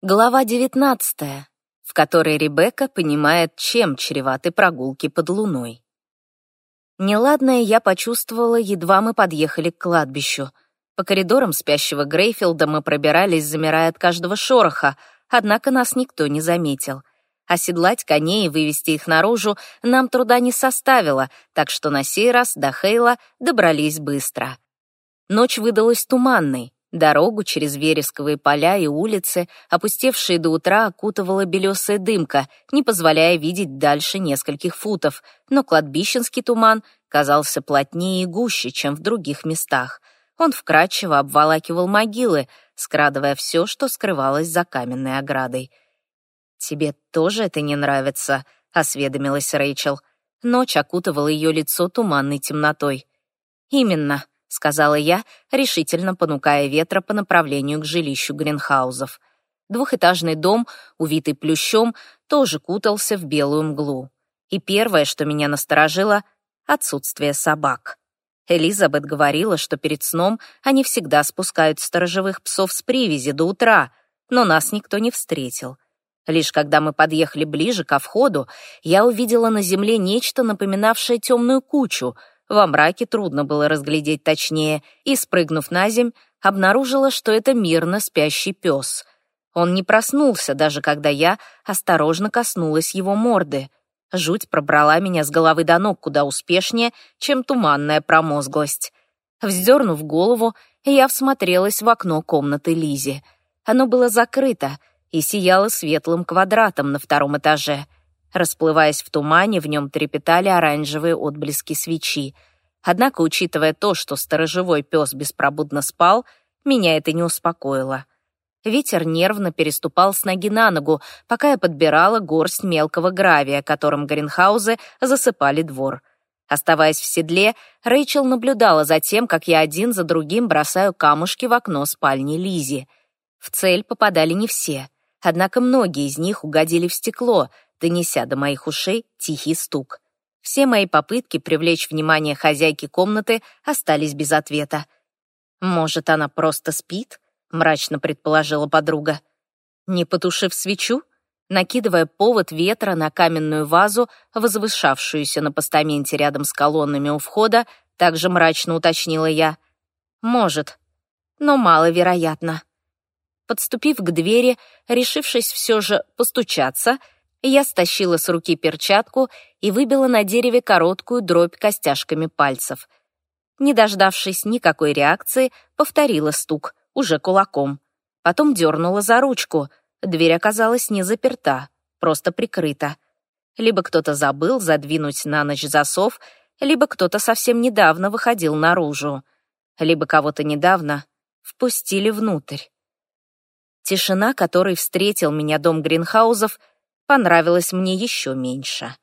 Глава 19, в которой Ребекка понимает, чем чреваты прогулки под луной. Неладное я почувствовала, едва мы подъехали к кладбищу. По коридорам спящего Грейфилда мы пробирались, замирая от каждого шороха, однако нас никто не заметил. Оседлать коней и вывести их наружу нам труда не составило, так что на сей раз до Хейла добрались быстро. Ночь выдалась туманной. Дорогу через вересковые поля и улицы, опустевшие до утра, окутывала белесая дымка, не позволяя видеть дальше нескольких футов, но кладбищенский туман казался плотнее и гуще, чем в других местах. Он вкрадчиво обволакивал могилы, скрадывая все, что скрывалось за каменной оградой. «Тебе тоже это не нравится?» — осведомилась Рэйчел. Ночь окутывала ее лицо туманной темнотой. «Именно», — сказала я, решительно понукая ветра по направлению к жилищу Гринхаузов. Двухэтажный дом, увитый плющом, тоже кутался в белую мглу. И первое, что меня насторожило — отсутствие собак. Элизабет говорила, что перед сном они всегда спускают сторожевых псов с привязи до утра, но нас никто не встретил. Лишь когда мы подъехали ближе ко входу, я увидела на земле нечто, напоминавшее темную кучу — во мраке трудно было разглядеть точнее, и, спрыгнув на земь, обнаружила, что это мирно спящий пес. Он не проснулся, даже когда я осторожно коснулась его морды. Жуть пробрала меня с головы до ног куда успешнее, чем туманная промозглость. Вздернув голову, я всмотрелась в окно комнаты Лизи. Оно было закрыто и сияло светлым квадратом на втором этаже — Расплываясь в тумане, в нем трепетали оранжевые отблески свечи. Однако, учитывая то, что сторожевой пес беспробудно спал, меня это не успокоило. Ветер нервно переступал с ноги на ногу, пока я подбирала горсть мелкого гравия, которым Гринхаузы засыпали двор. Оставаясь в седле, Рэйчел наблюдала за тем, как я один за другим бросаю камушки в окно спальни Лизи. В цель попадали не все, однако многие из них угодили в стекло — донеся до моих ушей тихий стук. Все мои попытки привлечь внимание хозяйки комнаты остались без ответа. «Может, она просто спит?» — мрачно предположила подруга. Не потушив свечу, накидывая повод ветра на каменную вазу, возвышавшуюся на постаменте рядом с колоннами у входа, также мрачно уточнила я. «Может, но маловероятно». Подступив к двери, решившись все же постучаться, я стащила с руки перчатку и выбила на дереве короткую дробь костяшками пальцев. Не дождавшись никакой реакции, повторила стук, уже кулаком. Потом дернула за ручку. Дверь оказалась не заперта, просто прикрыта. Либо кто-то забыл задвинуть на ночь засов, либо кто-то совсем недавно выходил наружу. Либо кого-то недавно впустили внутрь. Тишина, которой встретил меня дом Гринхаузов, понравилось мне еще меньше.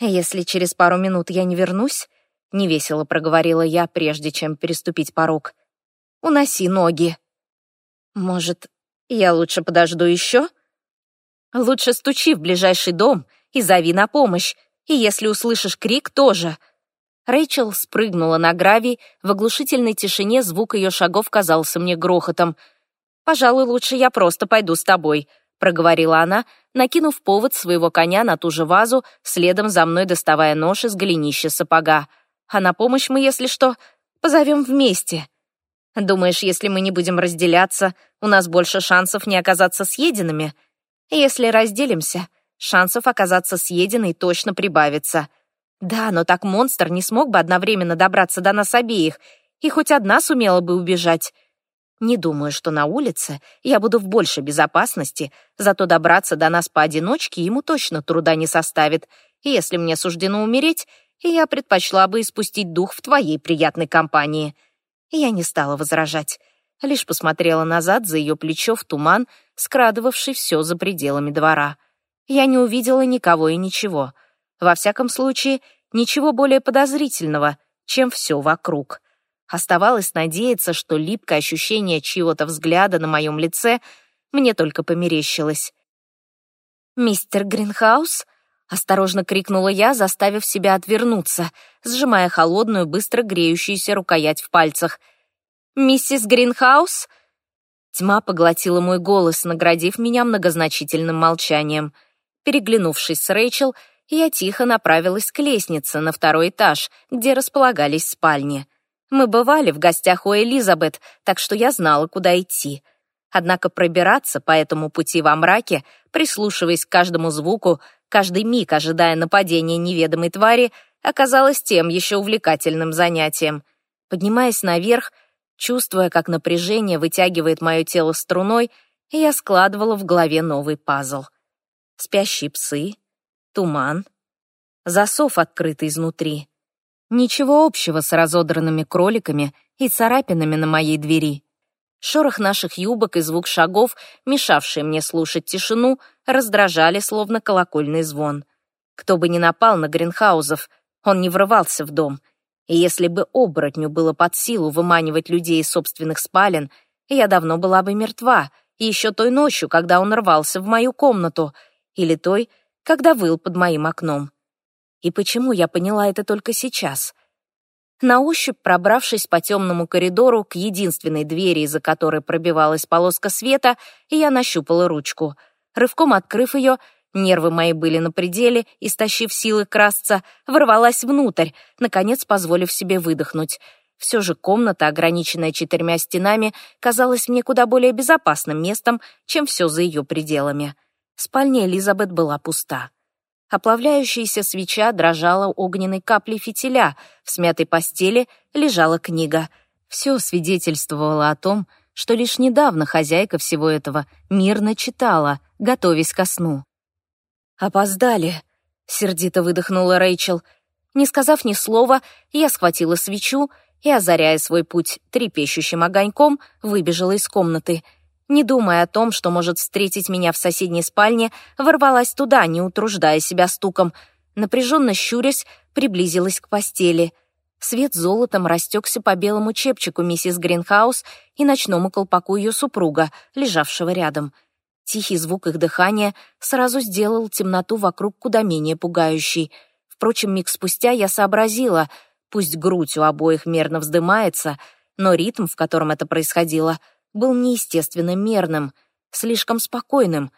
«Если через пару минут я не вернусь», — невесело проговорила я, прежде чем переступить порог, — «уноси ноги». «Может, я лучше подожду еще?» «Лучше стучи в ближайший дом и зови на помощь, и если услышишь крик, тоже». Рэйчел спрыгнула на гравий, в оглушительной тишине звук ее шагов казался мне грохотом. «Пожалуй, лучше я просто пойду с тобой», — проговорила она, накинув повод своего коня на ту же вазу, следом за мной доставая нож из голенища сапога. «А на помощь мы, если что, позовем вместе». «Думаешь, если мы не будем разделяться, у нас больше шансов не оказаться съеденными?» «Если разделимся, шансов оказаться съеденной точно прибавится». «Да, но так монстр не смог бы одновременно добраться до нас обеих, и хоть одна сумела бы убежать». Не думаю, что на улице я буду в большей безопасности, зато добраться до нас поодиночке ему точно труда не составит. И если мне суждено умереть, я предпочла бы испустить дух в твоей приятной компании». Я не стала возражать, лишь посмотрела назад за ее плечо в туман, скрадывавший все за пределами двора. Я не увидела никого и ничего. Во всяком случае, ничего более подозрительного, чем все вокруг. Оставалось надеяться, что липкое ощущение чьего-то взгляда на моем лице мне только померещилось. «Мистер Гринхаус?» — осторожно крикнула я, заставив себя отвернуться, сжимая холодную, быстро греющуюся рукоять в пальцах. «Миссис Гринхаус?» Тьма поглотила мой голос, наградив меня многозначительным молчанием. Переглянувшись с Рэйчел, я тихо направилась к лестнице на второй этаж, где располагались спальни. Мы бывали в гостях у Элизабет, так что я знала, куда идти. Однако пробираться по этому пути во мраке, прислушиваясь к каждому звуку, каждый миг ожидая нападения неведомой твари, оказалось тем еще увлекательным занятием. Поднимаясь наверх, чувствуя, как напряжение вытягивает мое тело струной, я складывала в голове новый пазл. Спящие псы, туман, засов открытый изнутри. Ничего общего с разодранными кроликами и царапинами на моей двери. Шорох наших юбок и звук шагов, мешавшие мне слушать тишину, раздражали, словно колокольный звон. Кто бы ни напал на Гринхаузов, он не врывался в дом. И если бы оборотню было под силу выманивать людей из собственных спален, я давно была бы мертва, еще той ночью, когда он рвался в мою комнату, или той, когда выл под моим окном. И почему я поняла это только сейчас? На ощупь, пробравшись по темному коридору к единственной двери, из-за которой пробивалась полоска света, я нащупала ручку. Рывком открыв ее, нервы мои были на пределе, истощив силы красться, ворвалась внутрь, наконец позволив себе выдохнуть. Все же комната, ограниченная четырьмя стенами, казалась мне куда более безопасным местом, чем все за ее пределами. Спальня Элизабет была пуста. Оплавляющаяся свеча дрожала огненной каплей фитиля, в смятой постели лежала книга. Все свидетельствовало о том, что лишь недавно хозяйка всего этого мирно читала, готовясь ко сну. «Опоздали», — сердито выдохнула Рэйчел. Не сказав ни слова, я схватила свечу и, озаряя свой путь трепещущим огоньком, выбежала из комнаты — не думая о том, что может встретить меня в соседней спальне, ворвалась туда, не утруждая себя стуком. Напряженно щурясь, приблизилась к постели. Свет золотом растекся по белому чепчику миссис Гринхаус и ночному колпаку ее супруга, лежавшего рядом. Тихий звук их дыхания сразу сделал темноту вокруг куда менее пугающей. Впрочем, миг спустя я сообразила, пусть грудь у обоих мерно вздымается, но ритм, в котором это происходило — был неестественно мерным, слишком спокойным,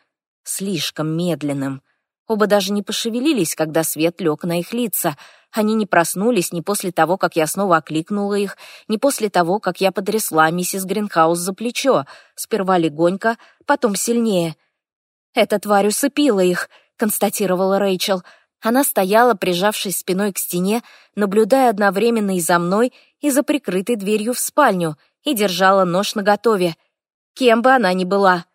слишком медленным. Оба даже не пошевелились, когда свет лег на их лица. Они не проснулись ни после того, как я снова окликнула их, ни после того, как я потрясла миссис Гринхаус за плечо, сперва легонько, потом сильнее. «Эта тварь усыпила их», — констатировала Рэйчел. Она стояла, прижавшись спиной к стене, наблюдая одновременно и за мной, и за прикрытой дверью в спальню — и держала нож наготове, кем бы она ни была.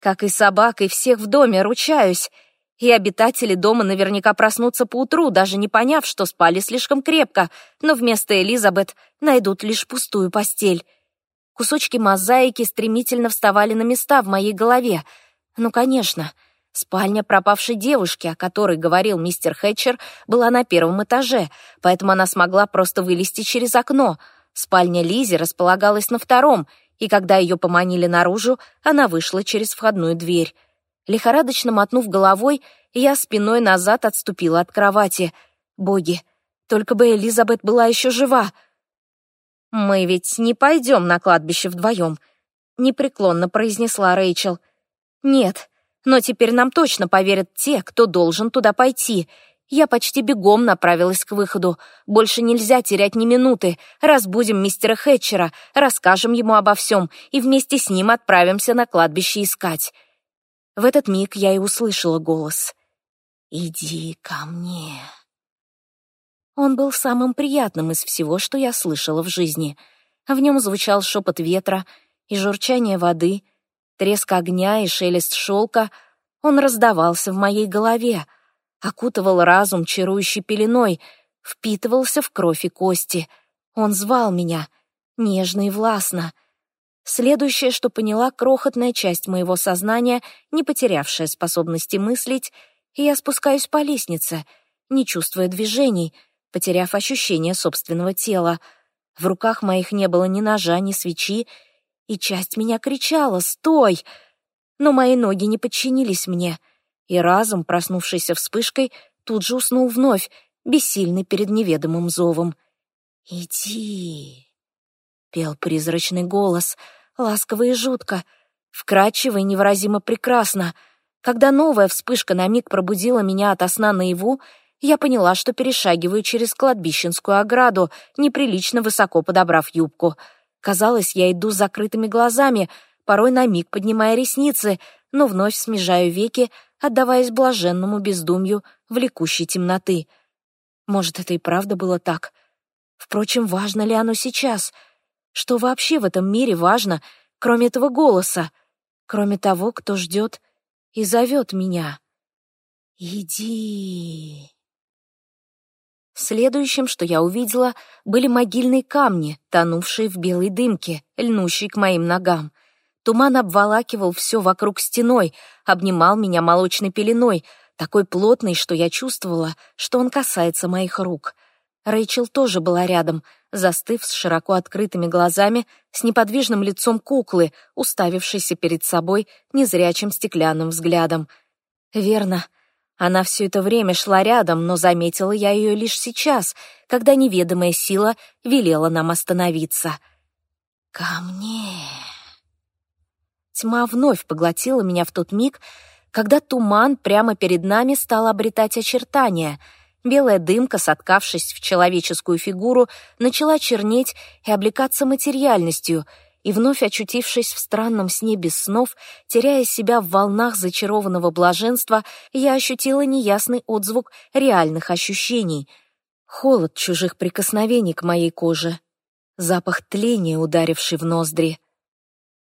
Как и собак, и всех в доме, ручаюсь. И обитатели дома наверняка проснутся поутру, даже не поняв, что спали слишком крепко, но вместо Элизабет найдут лишь пустую постель. Кусочки мозаики стремительно вставали на места в моей голове. Ну, конечно, спальня пропавшей девушки, о которой говорил мистер Хэтчер, была на первом этаже, поэтому она смогла просто вылезти через окно — Спальня Лизи располагалась на втором, и когда ее поманили наружу, она вышла через входную дверь. Лихорадочно мотнув головой, я спиной назад отступила от кровати. Боги, только бы Элизабет была еще жива. «Мы ведь не пойдем на кладбище вдвоем», — непреклонно произнесла Рэйчел. «Нет, но теперь нам точно поверят те, кто должен туда пойти, я почти бегом направилась к выходу. Больше нельзя терять ни минуты. Разбудим мистера Хэтчера, расскажем ему обо всем и вместе с ним отправимся на кладбище искать. В этот миг я и услышала голос. «Иди ко мне». Он был самым приятным из всего, что я слышала в жизни. В нем звучал шепот ветра и журчание воды, треск огня и шелест шелка. Он раздавался в моей голове — окутывал разум чарующей пеленой, впитывался в кровь и кости. Он звал меня, нежно и властно. Следующее, что поняла крохотная часть моего сознания, не потерявшая способности мыслить, я спускаюсь по лестнице, не чувствуя движений, потеряв ощущение собственного тела. В руках моих не было ни ножа, ни свечи, и часть меня кричала «Стой!», но мои ноги не подчинились мне — и разум, проснувшийся вспышкой, тут же уснул вновь, бессильный перед неведомым зовом. «Иди!» — пел призрачный голос. ласково и жутко, вкрадчиво и невыразимо прекрасно. Когда новая вспышка на миг пробудила меня ото сна наяву, я поняла, что перешагиваю через кладбищенскую ограду, неприлично высоко подобрав юбку. Казалось, я иду с закрытыми глазами, порой на миг поднимая ресницы, но вновь смежаю веки, отдаваясь блаженному бездумью влекущей темноты. Может, это и правда было так? Впрочем, важно ли оно сейчас? Что вообще в этом мире важно, кроме этого голоса? Кроме того, кто ждет и зовет меня? «Иди!» Следующим, что я увидела, были могильные камни, тонувшие в белой дымке, льнущие к моим ногам. Туман обволакивал все вокруг стеной, обнимал меня молочной пеленой, такой плотный, что я чувствовала, что он касается моих рук. Рэйчел тоже была рядом, застыв с широко открытыми глазами, с неподвижным лицом куклы, уставившейся перед собой незрячим стеклянным взглядом. Верно, она все это время шла рядом, но заметила я ее лишь сейчас, когда неведомая сила велела нам остановиться. «Ко мне!» Тьма вновь поглотила меня в тот миг, когда туман прямо перед нами стал обретать очертания. Белая дымка, соткавшись в человеческую фигуру, начала чернеть и облекаться материальностью — и вновь очутившись в странном сне без снов, теряя себя в волнах зачарованного блаженства, я ощутила неясный отзвук реальных ощущений. Холод чужих прикосновений к моей коже, запах тления, ударивший в ноздри.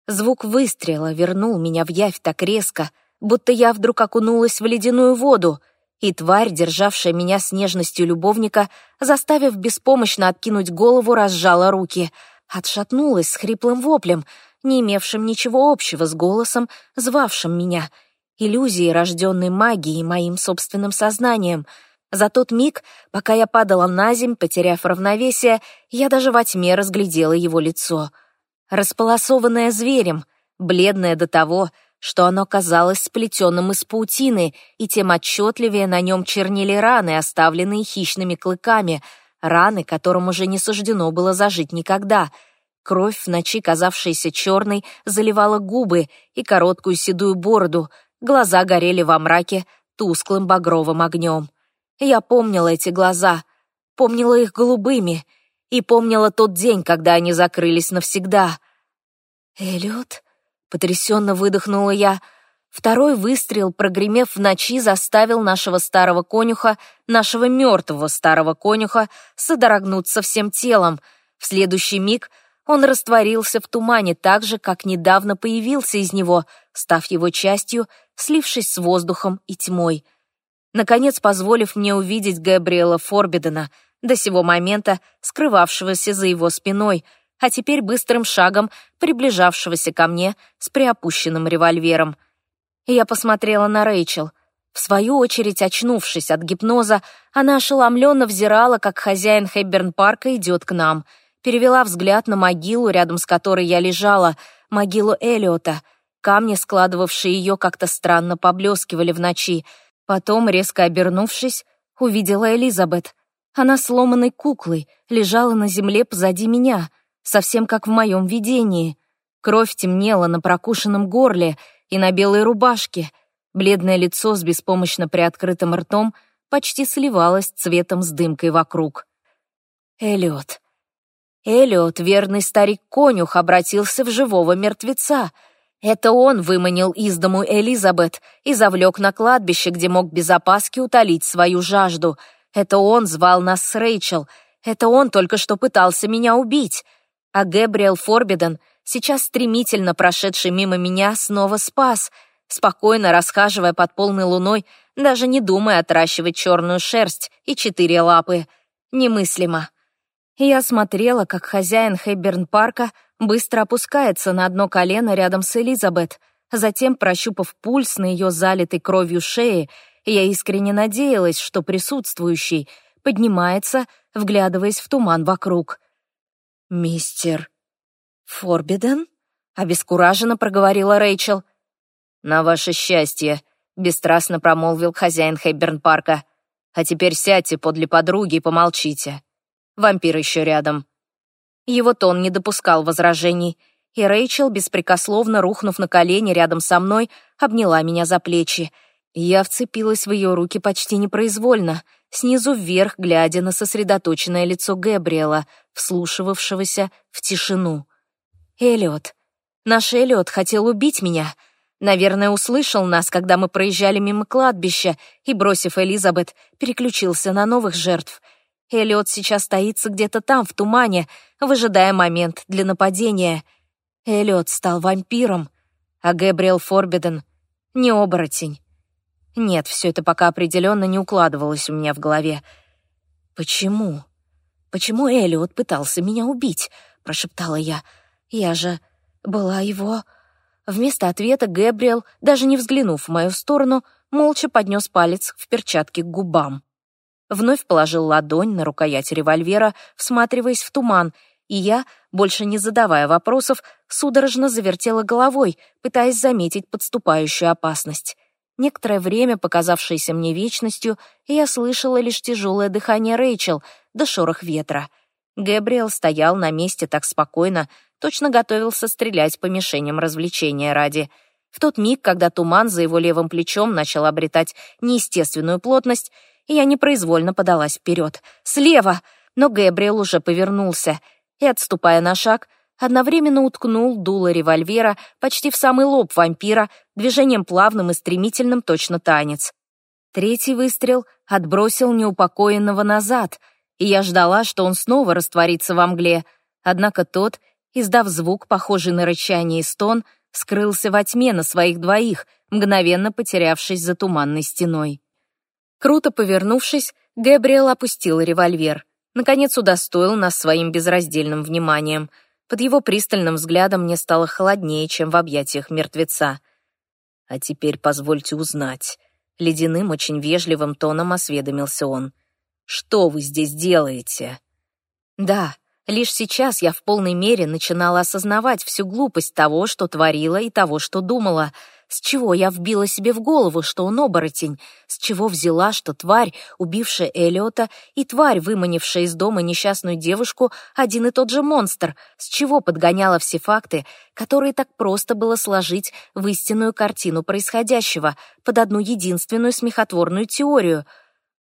Звук выстрела вернул меня в явь так резко, будто я вдруг окунулась в ледяную воду, и тварь, державшая меня с нежностью любовника, заставив беспомощно откинуть голову, разжала руки — отшатнулась с хриплым воплем, не имевшим ничего общего с голосом, звавшим меня, иллюзией, рожденной магией и моим собственным сознанием. За тот миг, пока я падала на земь, потеряв равновесие, я даже во тьме разглядела его лицо. Располосованное зверем, бледное до того, что оно казалось сплетенным из паутины, и тем отчетливее на нем чернили раны, оставленные хищными клыками — раны, которым уже не суждено было зажить никогда. Кровь, в ночи казавшаяся черной, заливала губы и короткую седую бороду, глаза горели во мраке тусклым багровым огнем. Я помнила эти глаза, помнила их голубыми и помнила тот день, когда они закрылись навсегда. «Эллиот?» — потрясенно выдохнула я — Второй выстрел, прогремев в ночи, заставил нашего старого конюха, нашего мертвого старого конюха, содрогнуться всем телом. В следующий миг он растворился в тумане так же, как недавно появился из него, став его частью, слившись с воздухом и тьмой. Наконец, позволив мне увидеть Габриэла Форбидена, до сего момента скрывавшегося за его спиной, а теперь быстрым шагом приближавшегося ко мне с приопущенным револьвером — я посмотрела на Рэйчел. В свою очередь, очнувшись от гипноза, она ошеломленно взирала, как хозяин Хэбберн-парка идет к нам. Перевела взгляд на могилу, рядом с которой я лежала, могилу Элиота. Камни, складывавшие ее, как-то странно поблескивали в ночи. Потом, резко обернувшись, увидела Элизабет. Она сломанной куклой лежала на земле позади меня, совсем как в моем видении. Кровь темнела на прокушенном горле, и на белой рубашке. Бледное лицо с беспомощно приоткрытым ртом почти сливалось цветом с дымкой вокруг. Элиот. Элиот, верный старик-конюх, обратился в живого мертвеца. Это он выманил из дому Элизабет и завлек на кладбище, где мог без опаски утолить свою жажду. Это он звал нас с Рэйчел. Это он только что пытался меня убить. А Гэбриэл Форбиден — сейчас стремительно прошедший мимо меня, снова спас, спокойно расхаживая под полной луной, даже не думая отращивать черную шерсть и четыре лапы. Немыслимо. Я смотрела, как хозяин Хэбберн-парка быстро опускается на одно колено рядом с Элизабет, затем, прощупав пульс на ее залитой кровью шее, я искренне надеялась, что присутствующий поднимается, вглядываясь в туман вокруг. «Мистер «Форбиден?» — обескураженно проговорила Рэйчел. «На ваше счастье», — бесстрастно промолвил хозяин Хэбберн-парка. «А теперь сядьте подле подруги и помолчите. Вампир еще рядом». Его тон не допускал возражений. и Рэйчел, беспрекословно рухнув на колени рядом со мной, обняла меня за плечи. Я вцепилась в ее руки почти непроизвольно, снизу вверх, глядя на сосредоточенное лицо Гэбриэла, вслушивавшегося в тишину. «Эллиот. Наш Эллиот хотел убить меня. Наверное, услышал нас, когда мы проезжали мимо кладбища, и, бросив Элизабет, переключился на новых жертв. Эллиот сейчас стоится где-то там, в тумане, выжидая момент для нападения. Эллиот стал вампиром, а Гэбриэл Форбиден — не оборотень. Нет, все это пока определенно не укладывалось у меня в голове. «Почему? Почему Эллиот пытался меня убить?» — прошептала я. «Я же была его...» Вместо ответа Гэбриэл, даже не взглянув в мою сторону, молча поднес палец в перчатке к губам. Вновь положил ладонь на рукоять револьвера, всматриваясь в туман, и я, больше не задавая вопросов, судорожно завертела головой, пытаясь заметить подступающую опасность. Некоторое время, показавшееся мне вечностью, я слышала лишь тяжелое дыхание Рэйчел да шорох ветра. Гэбриэл стоял на месте так спокойно, точно готовился стрелять по мишеням развлечения ради. В тот миг, когда туман за его левым плечом начал обретать неестественную плотность, я непроизвольно подалась вперед. Слева! Но Гэбриэл уже повернулся и, отступая на шаг, одновременно уткнул дуло револьвера почти в самый лоб вампира, движением плавным и стремительным точно танец. Третий выстрел отбросил неупокоенного назад, и я ждала, что он снова растворится во мгле, однако тот, издав звук, похожий на рычание и стон, скрылся во тьме на своих двоих, мгновенно потерявшись за туманной стеной. Круто повернувшись, Гэбриэл опустил револьвер. Наконец удостоил нас своим безраздельным вниманием — под его пристальным взглядом мне стало холоднее, чем в объятиях мертвеца. «А теперь позвольте узнать». Ледяным, очень вежливым тоном осведомился он. «Что вы здесь делаете?» «Да, лишь сейчас я в полной мере начинала осознавать всю глупость того, что творила и того, что думала — с чего я вбила себе в голову, что он оборотень? С чего взяла, что тварь, убившая Элиота, и тварь, выманившая из дома несчастную девушку, один и тот же монстр? С чего подгоняла все факты, которые так просто было сложить в истинную картину происходящего, под одну единственную смехотворную теорию?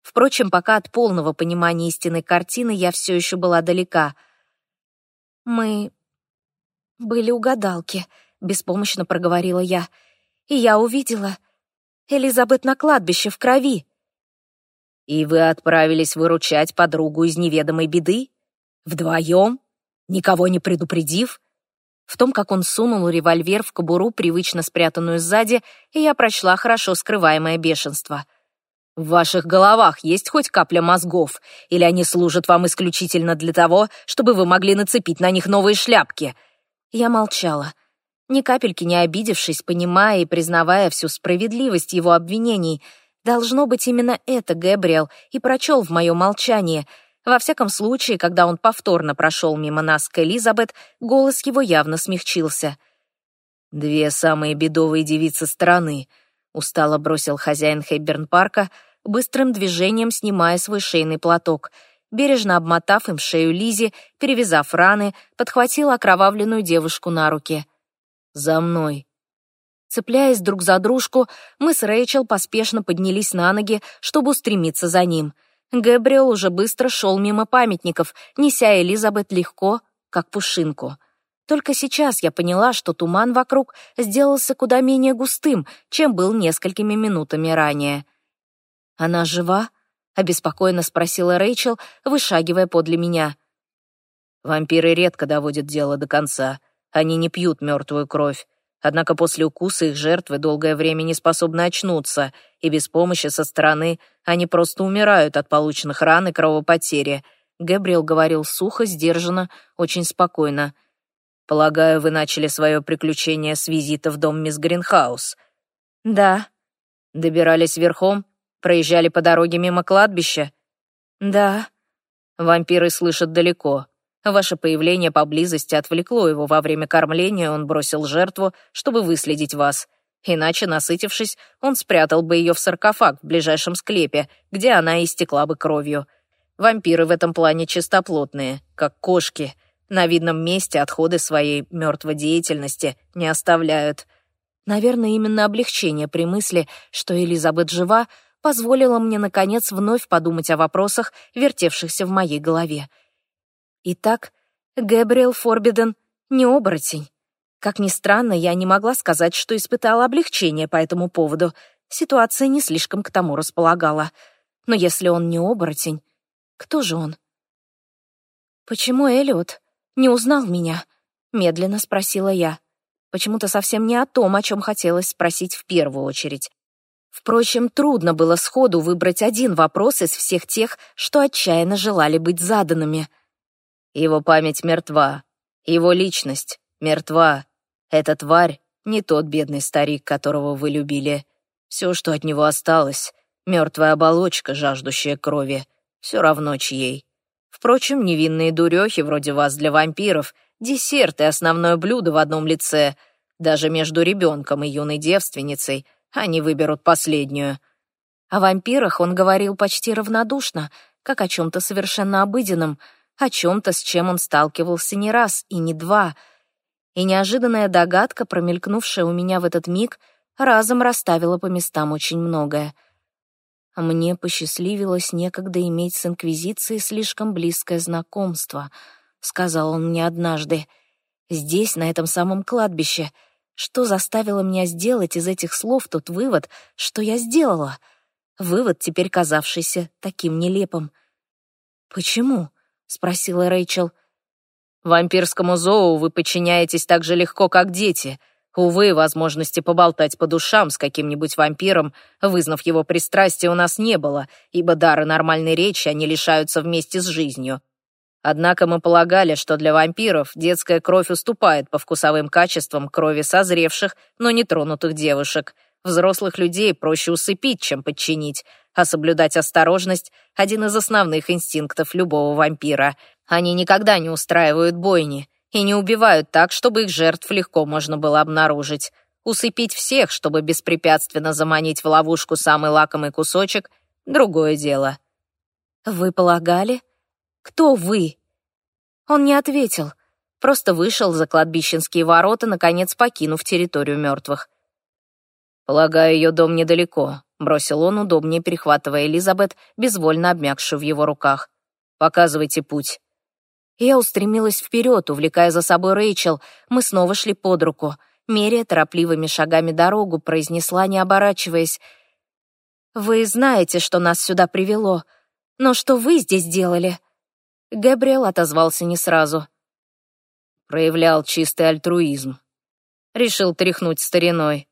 Впрочем, пока от полного понимания истинной картины я все еще была далека. «Мы были у гадалки», — беспомощно проговорила я, — и я увидела Элизабет на кладбище в крови. И вы отправились выручать подругу из неведомой беды? Вдвоем? Никого не предупредив? В том, как он сунул револьвер в кобуру, привычно спрятанную сзади, я прочла хорошо скрываемое бешенство. В ваших головах есть хоть капля мозгов, или они служат вам исключительно для того, чтобы вы могли нацепить на них новые шляпки? Я молчала ни капельки не обидевшись, понимая и признавая всю справедливость его обвинений. Должно быть, именно это Гэбриэл и прочел в мое молчание. Во всяком случае, когда он повторно прошел мимо нас к Элизабет, голос его явно смягчился. «Две самые бедовые девицы страны», — устало бросил хозяин Хэбберн-парка, быстрым движением снимая свой шейный платок — бережно обмотав им шею Лизи, перевязав раны, подхватил окровавленную девушку на руки. «За мной!» Цепляясь друг за дружку, мы с Рэйчел поспешно поднялись на ноги, чтобы устремиться за ним. Гэбриэл уже быстро шел мимо памятников, неся Элизабет легко, как пушинку. Только сейчас я поняла, что туман вокруг сделался куда менее густым, чем был несколькими минутами ранее. «Она жива?» — обеспокоенно спросила Рэйчел, вышагивая подле меня. «Вампиры редко доводят дело до конца», они не пьют мертвую кровь. Однако после укуса их жертвы долгое время не способны очнуться, и без помощи со стороны они просто умирают от полученных ран и кровопотери. Гэбриэл говорил сухо, сдержанно, очень спокойно. «Полагаю, вы начали свое приключение с визита в дом мисс Гринхаус?» «Да». «Добирались верхом? Проезжали по дороге мимо кладбища?» «Да». «Вампиры слышат далеко. Ваше появление поблизости отвлекло его во время кормления, он бросил жертву, чтобы выследить вас. Иначе, насытившись, он спрятал бы ее в саркофаг в ближайшем склепе, где она истекла бы кровью. Вампиры в этом плане чистоплотные, как кошки. На видном месте отходы своей мертвой деятельности не оставляют. Наверное, именно облегчение при мысли, что Элизабет жива, позволило мне, наконец, вновь подумать о вопросах, вертевшихся в моей голове. Итак, Гэбриэл Форбиден не оборотень. Как ни странно, я не могла сказать, что испытала облегчение по этому поводу. Ситуация не слишком к тому располагала. Но если он не оборотень, кто же он? «Почему Эллиот не узнал меня?» — медленно спросила я. Почему-то совсем не о том, о чем хотелось спросить в первую очередь. Впрочем, трудно было сходу выбрать один вопрос из всех тех, что отчаянно желали быть заданными. Его память мертва, его личность мертва. Эта тварь не тот бедный старик, которого вы любили. Все, что от него осталось, мертвая оболочка, жаждущая крови, все равно чьей. Впрочем, невинные дурехи вроде вас для вампиров — десерт и основное блюдо в одном лице. Даже между ребенком и юной девственницей они выберут последнюю. О вампирах он говорил почти равнодушно, как о чем-то совершенно обыденном, о чем-то, с чем он сталкивался не раз и не два. И неожиданная догадка, промелькнувшая у меня в этот миг, разом расставила по местам очень многое — мне посчастливилось некогда иметь с Инквизицией слишком близкое знакомство, сказал он мне однажды. Здесь, на этом самом кладбище. Что заставило меня сделать из этих слов тот вывод, что я сделала? Вывод, теперь казавшийся таким нелепым. «Почему?» — спросила Рэйчел. «Вампирскому зоу вы подчиняетесь так же легко, как дети», Увы, возможности поболтать по душам с каким-нибудь вампиром, вызнав его пристрастие, у нас не было, ибо дары нормальной речи они лишаются вместе с жизнью. Однако мы полагали, что для вампиров детская кровь уступает по вкусовым качествам крови созревших, но не тронутых девушек. Взрослых людей проще усыпить, чем подчинить, а соблюдать осторожность — один из основных инстинктов любого вампира. Они никогда не устраивают бойни, и не убивают так, чтобы их жертв легко можно было обнаружить. Усыпить всех, чтобы беспрепятственно заманить в ловушку самый лакомый кусочек — другое дело. «Вы полагали? Кто вы?» Он не ответил, просто вышел за кладбищенские ворота, наконец покинув территорию мертвых. «Полагаю, ее дом недалеко», — бросил он, удобнее перехватывая Элизабет, безвольно обмякшую в его руках. «Показывайте путь». Я устремилась вперед, увлекая за собой Рэйчел. Мы снова шли под руку. Меря торопливыми шагами дорогу, произнесла, не оборачиваясь. «Вы знаете, что нас сюда привело. Но что вы здесь делали?» Габриэл отозвался не сразу. Проявлял чистый альтруизм. Решил тряхнуть стариной.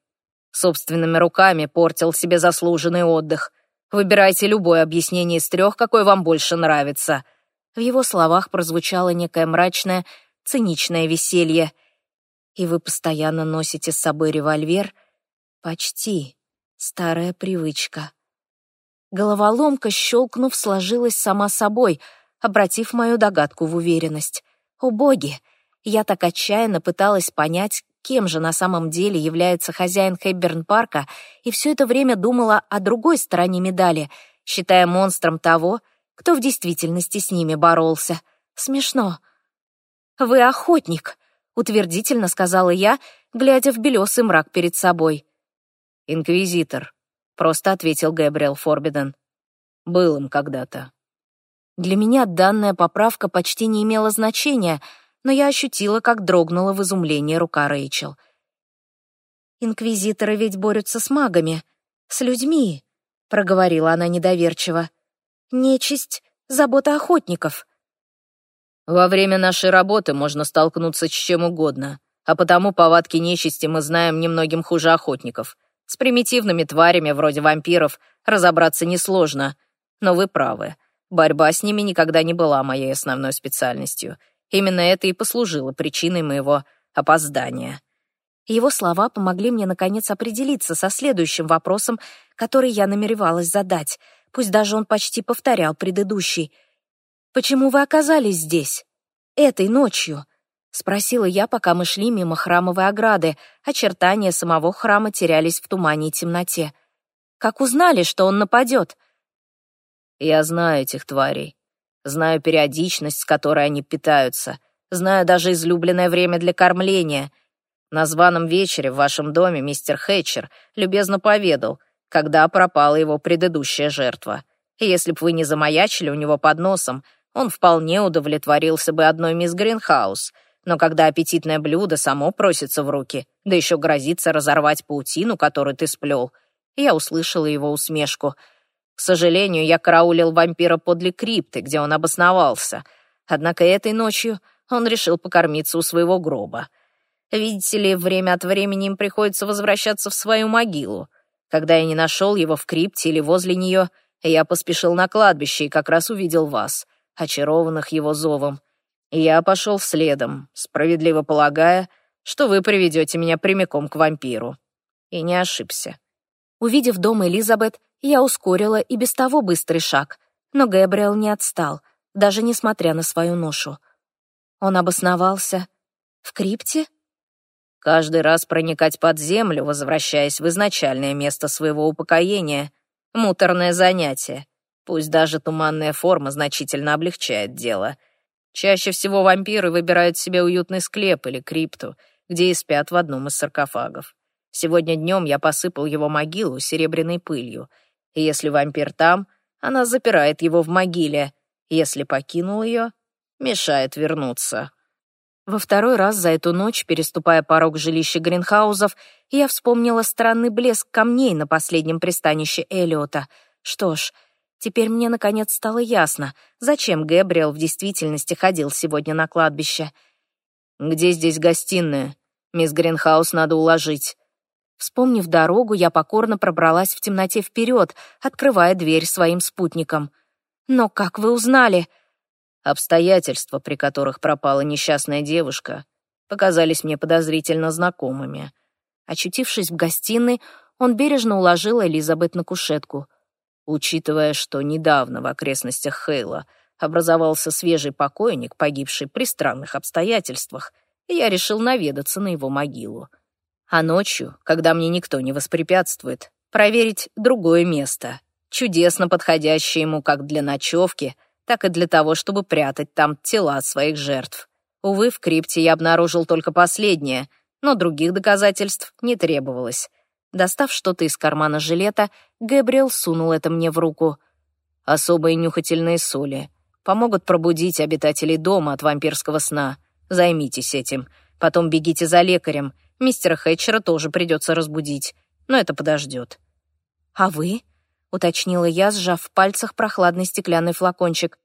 Собственными руками портил себе заслуженный отдых. Выбирайте любое объяснение из трех, какое вам больше нравится — в его словах прозвучало некое мрачное, циничное веселье. «И вы постоянно носите с собой револьвер?» «Почти. Старая привычка». Головоломка, щелкнув, сложилась сама собой, обратив мою догадку в уверенность. «О боги!» Я так отчаянно пыталась понять, кем же на самом деле является хозяин Хэбберн-парка, и все это время думала о другой стороне медали, считая монстром того, кто в действительности с ними боролся. Смешно. «Вы охотник», — утвердительно сказала я, глядя в белесый мрак перед собой. «Инквизитор», — просто ответил Гэбриэл Форбиден. «Был им когда-то». Для меня данная поправка почти не имела значения, но я ощутила, как дрогнула в изумлении рука Рэйчел. «Инквизиторы ведь борются с магами, с людьми», — проговорила она недоверчиво. Нечисть — забота охотников. Во время нашей работы можно столкнуться с чем угодно, а потому повадки нечисти мы знаем немногим хуже охотников. С примитивными тварями, вроде вампиров, разобраться несложно. Но вы правы, борьба с ними никогда не была моей основной специальностью. Именно это и послужило причиной моего опоздания. Его слова помогли мне, наконец, определиться со следующим вопросом, который я намеревалась задать — пусть даже он почти повторял предыдущий. «Почему вы оказались здесь? Этой ночью?» — спросила я, пока мы шли мимо храмовой ограды. Очертания самого храма терялись в тумане и темноте. «Как узнали, что он нападет?» «Я знаю этих тварей. Знаю периодичность, с которой они питаются. Знаю даже излюбленное время для кормления. На званом вечере в вашем доме мистер Хэтчер любезно поведал, когда пропала его предыдущая жертва. И если б вы не замаячили у него под носом, он вполне удовлетворился бы одной мисс Гринхаус. Но когда аппетитное блюдо само просится в руки, да еще грозится разорвать паутину, которую ты сплел, я услышала его усмешку. К сожалению, я караулил вампира подле крипты, где он обосновался. Однако этой ночью он решил покормиться у своего гроба. Видите ли, время от времени им приходится возвращаться в свою могилу. Когда я не нашел его в крипте или возле нее, я поспешил на кладбище и как раз увидел вас, очарованных его зовом. Я пошел следом, справедливо полагая, что вы приведете меня прямиком к вампиру. И не ошибся. Увидев дом Элизабет, я ускорила и без того быстрый шаг, но Гэбриэл не отстал, даже несмотря на свою ношу. Он обосновался в крипте? Каждый раз проникать под землю, возвращаясь в изначальное место своего упокоения. Муторное занятие. Пусть даже туманная форма значительно облегчает дело. Чаще всего вампиры выбирают себе уютный склеп или крипту, где и спят в одном из саркофагов. Сегодня днем я посыпал его могилу серебряной пылью. Если вампир там, она запирает его в могиле. Если покинул ее, мешает вернуться. Во второй раз за эту ночь, переступая порог жилища Гринхаузов, я вспомнила странный блеск камней на последнем пристанище Элиота. Что ж, теперь мне наконец стало ясно, зачем Гэбриэл в действительности ходил сегодня на кладбище. «Где здесь гостиная? Мисс Гринхаус надо уложить». Вспомнив дорогу, я покорно пробралась в темноте вперед, открывая дверь своим спутникам. «Но как вы узнали?» Обстоятельства, при которых пропала несчастная девушка, показались мне подозрительно знакомыми. Очутившись в гостиной, он бережно уложил Элизабет на кушетку. Учитывая, что недавно в окрестностях Хейла образовался свежий покойник, погибший при странных обстоятельствах, я решил наведаться на его могилу а ночью, когда мне никто не воспрепятствует, проверить другое место, чудесно подходящее ему как для ночевки, так и для того, чтобы прятать там тела своих жертв. Увы, в крипте я обнаружил только последнее, но других доказательств не требовалось. Достав что-то из кармана жилета, Гэбриэл сунул это мне в руку. Особые нюхательные соли помогут пробудить обитателей дома от вампирского сна. Займитесь этим. Потом бегите за лекарем — Мистера Хэтчера тоже придется разбудить, но это подождет. «А вы?» — уточнила я, сжав в пальцах прохладный стеклянный флакончик.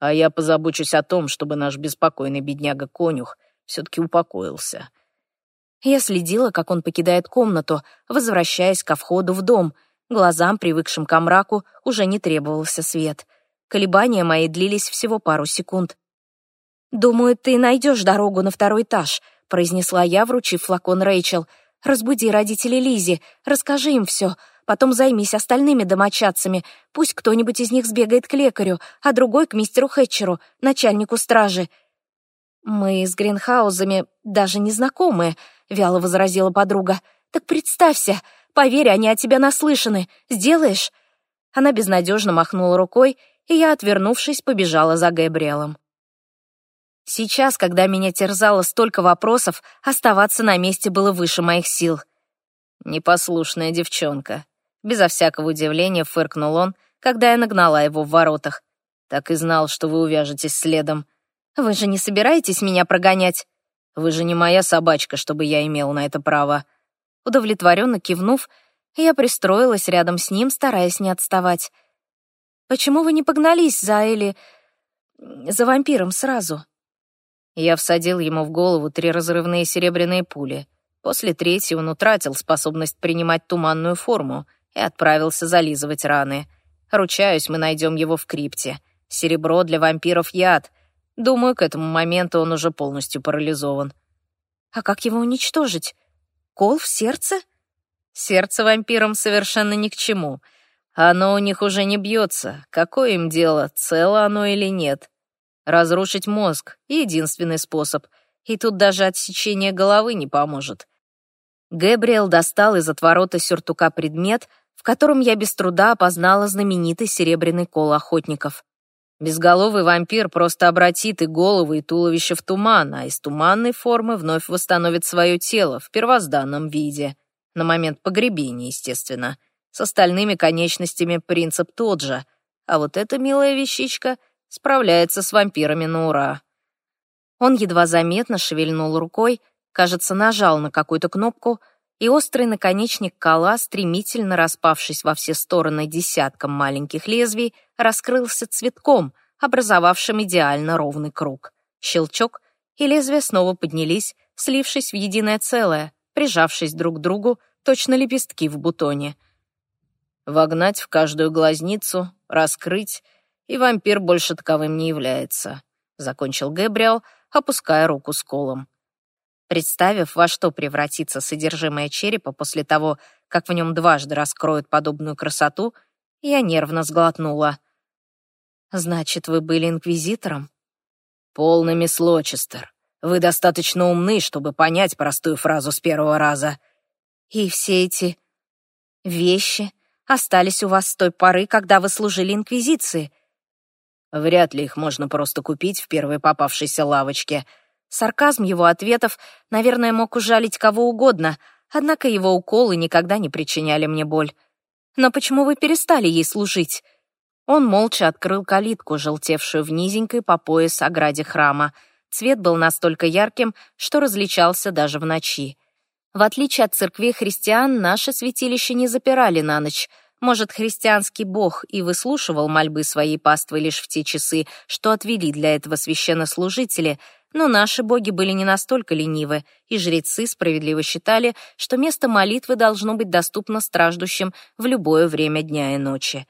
«А я позабочусь о том, чтобы наш беспокойный бедняга-конюх все-таки упокоился». Я следила, как он покидает комнату, возвращаясь ко входу в дом. Глазам, привыкшим к мраку, уже не требовался свет. Колебания мои длились всего пару секунд. «Думаю, ты найдешь дорогу на второй этаж», произнесла я, вручив флакон Рэйчел. «Разбуди родителей Лизи, расскажи им все, потом займись остальными домочадцами. Пусть кто-нибудь из них сбегает к лекарю, а другой к мистеру Хэтчеру, начальнику стражи». «Мы с Гринхаузами даже не знакомы», — вяло возразила подруга. «Так представься, поверь, они от тебя наслышаны. Сделаешь?» Она безнадежно махнула рукой, и я, отвернувшись, побежала за Габриэлом. Сейчас, когда меня терзало столько вопросов, оставаться на месте было выше моих сил. «Непослушная девчонка», — безо всякого удивления фыркнул он, когда я нагнала его в воротах. «Так и знал, что вы увяжетесь следом. Вы же не собираетесь меня прогонять?» «Вы же не моя собачка, чтобы я имел на это право». Удовлетворенно кивнув, я пристроилась рядом с ним, стараясь не отставать. «Почему вы не погнались за Элли... за вампиром сразу?» Я всадил ему в голову три разрывные серебряные пули. После третьей он утратил способность принимать туманную форму и отправился зализывать раны. Ручаюсь, мы найдем его в крипте. Серебро для вампиров — яд. Думаю, к этому моменту он уже полностью парализован. А как его уничтожить? Кол в сердце? Сердце вампирам совершенно ни к чему. Оно у них уже не бьется. Какое им дело, цело оно или нет? Разрушить мозг — единственный способ. И тут даже отсечение головы не поможет. Гэбриэл достал из отворота сюртука предмет, в котором я без труда опознала знаменитый серебряный кол охотников. Безголовый вампир просто обратит и голову, и туловище в туман, а из туманной формы вновь восстановит свое тело в первозданном виде. На момент погребения, естественно. С остальными конечностями принцип тот же. А вот эта милая вещичка справляется с вампирами на ура. Он едва заметно шевельнул рукой, кажется, нажал на какую-то кнопку, и острый наконечник кола, стремительно распавшись во все стороны десятком маленьких лезвий, раскрылся цветком, образовавшим идеально ровный круг. Щелчок, и лезвия снова поднялись, слившись в единое целое, прижавшись друг к другу, точно лепестки в бутоне. Вогнать в каждую глазницу, раскрыть, и вампир больше таковым не является, закончил Гэбриэл, опуская руку с колом. Представив, во что превратится содержимое черепа после того, как в нем дважды раскроют подобную красоту, я нервно сглотнула. «Значит, вы были инквизитором?» «Полный мисс Лочестер. Вы достаточно умны, чтобы понять простую фразу с первого раза». «И все эти вещи остались у вас с той поры, когда вы служили инквизиции?» «Вряд ли их можно просто купить в первой попавшейся лавочке», Сарказм его ответов, наверное, мог ужалить кого угодно, однако его уколы никогда не причиняли мне боль. «Но почему вы перестали ей служить?» Он молча открыл калитку, желтевшую в низенькой по пояс ограде храма. Цвет был настолько ярким, что различался даже в ночи. В отличие от церкви христиан, наше святилище не запирали на ночь. Может, христианский бог и выслушивал мольбы своей паствы лишь в те часы, что отвели для этого священнослужители — но наши боги были не настолько ленивы, и жрецы справедливо считали, что место молитвы должно быть доступно страждущим в любое время дня и ночи.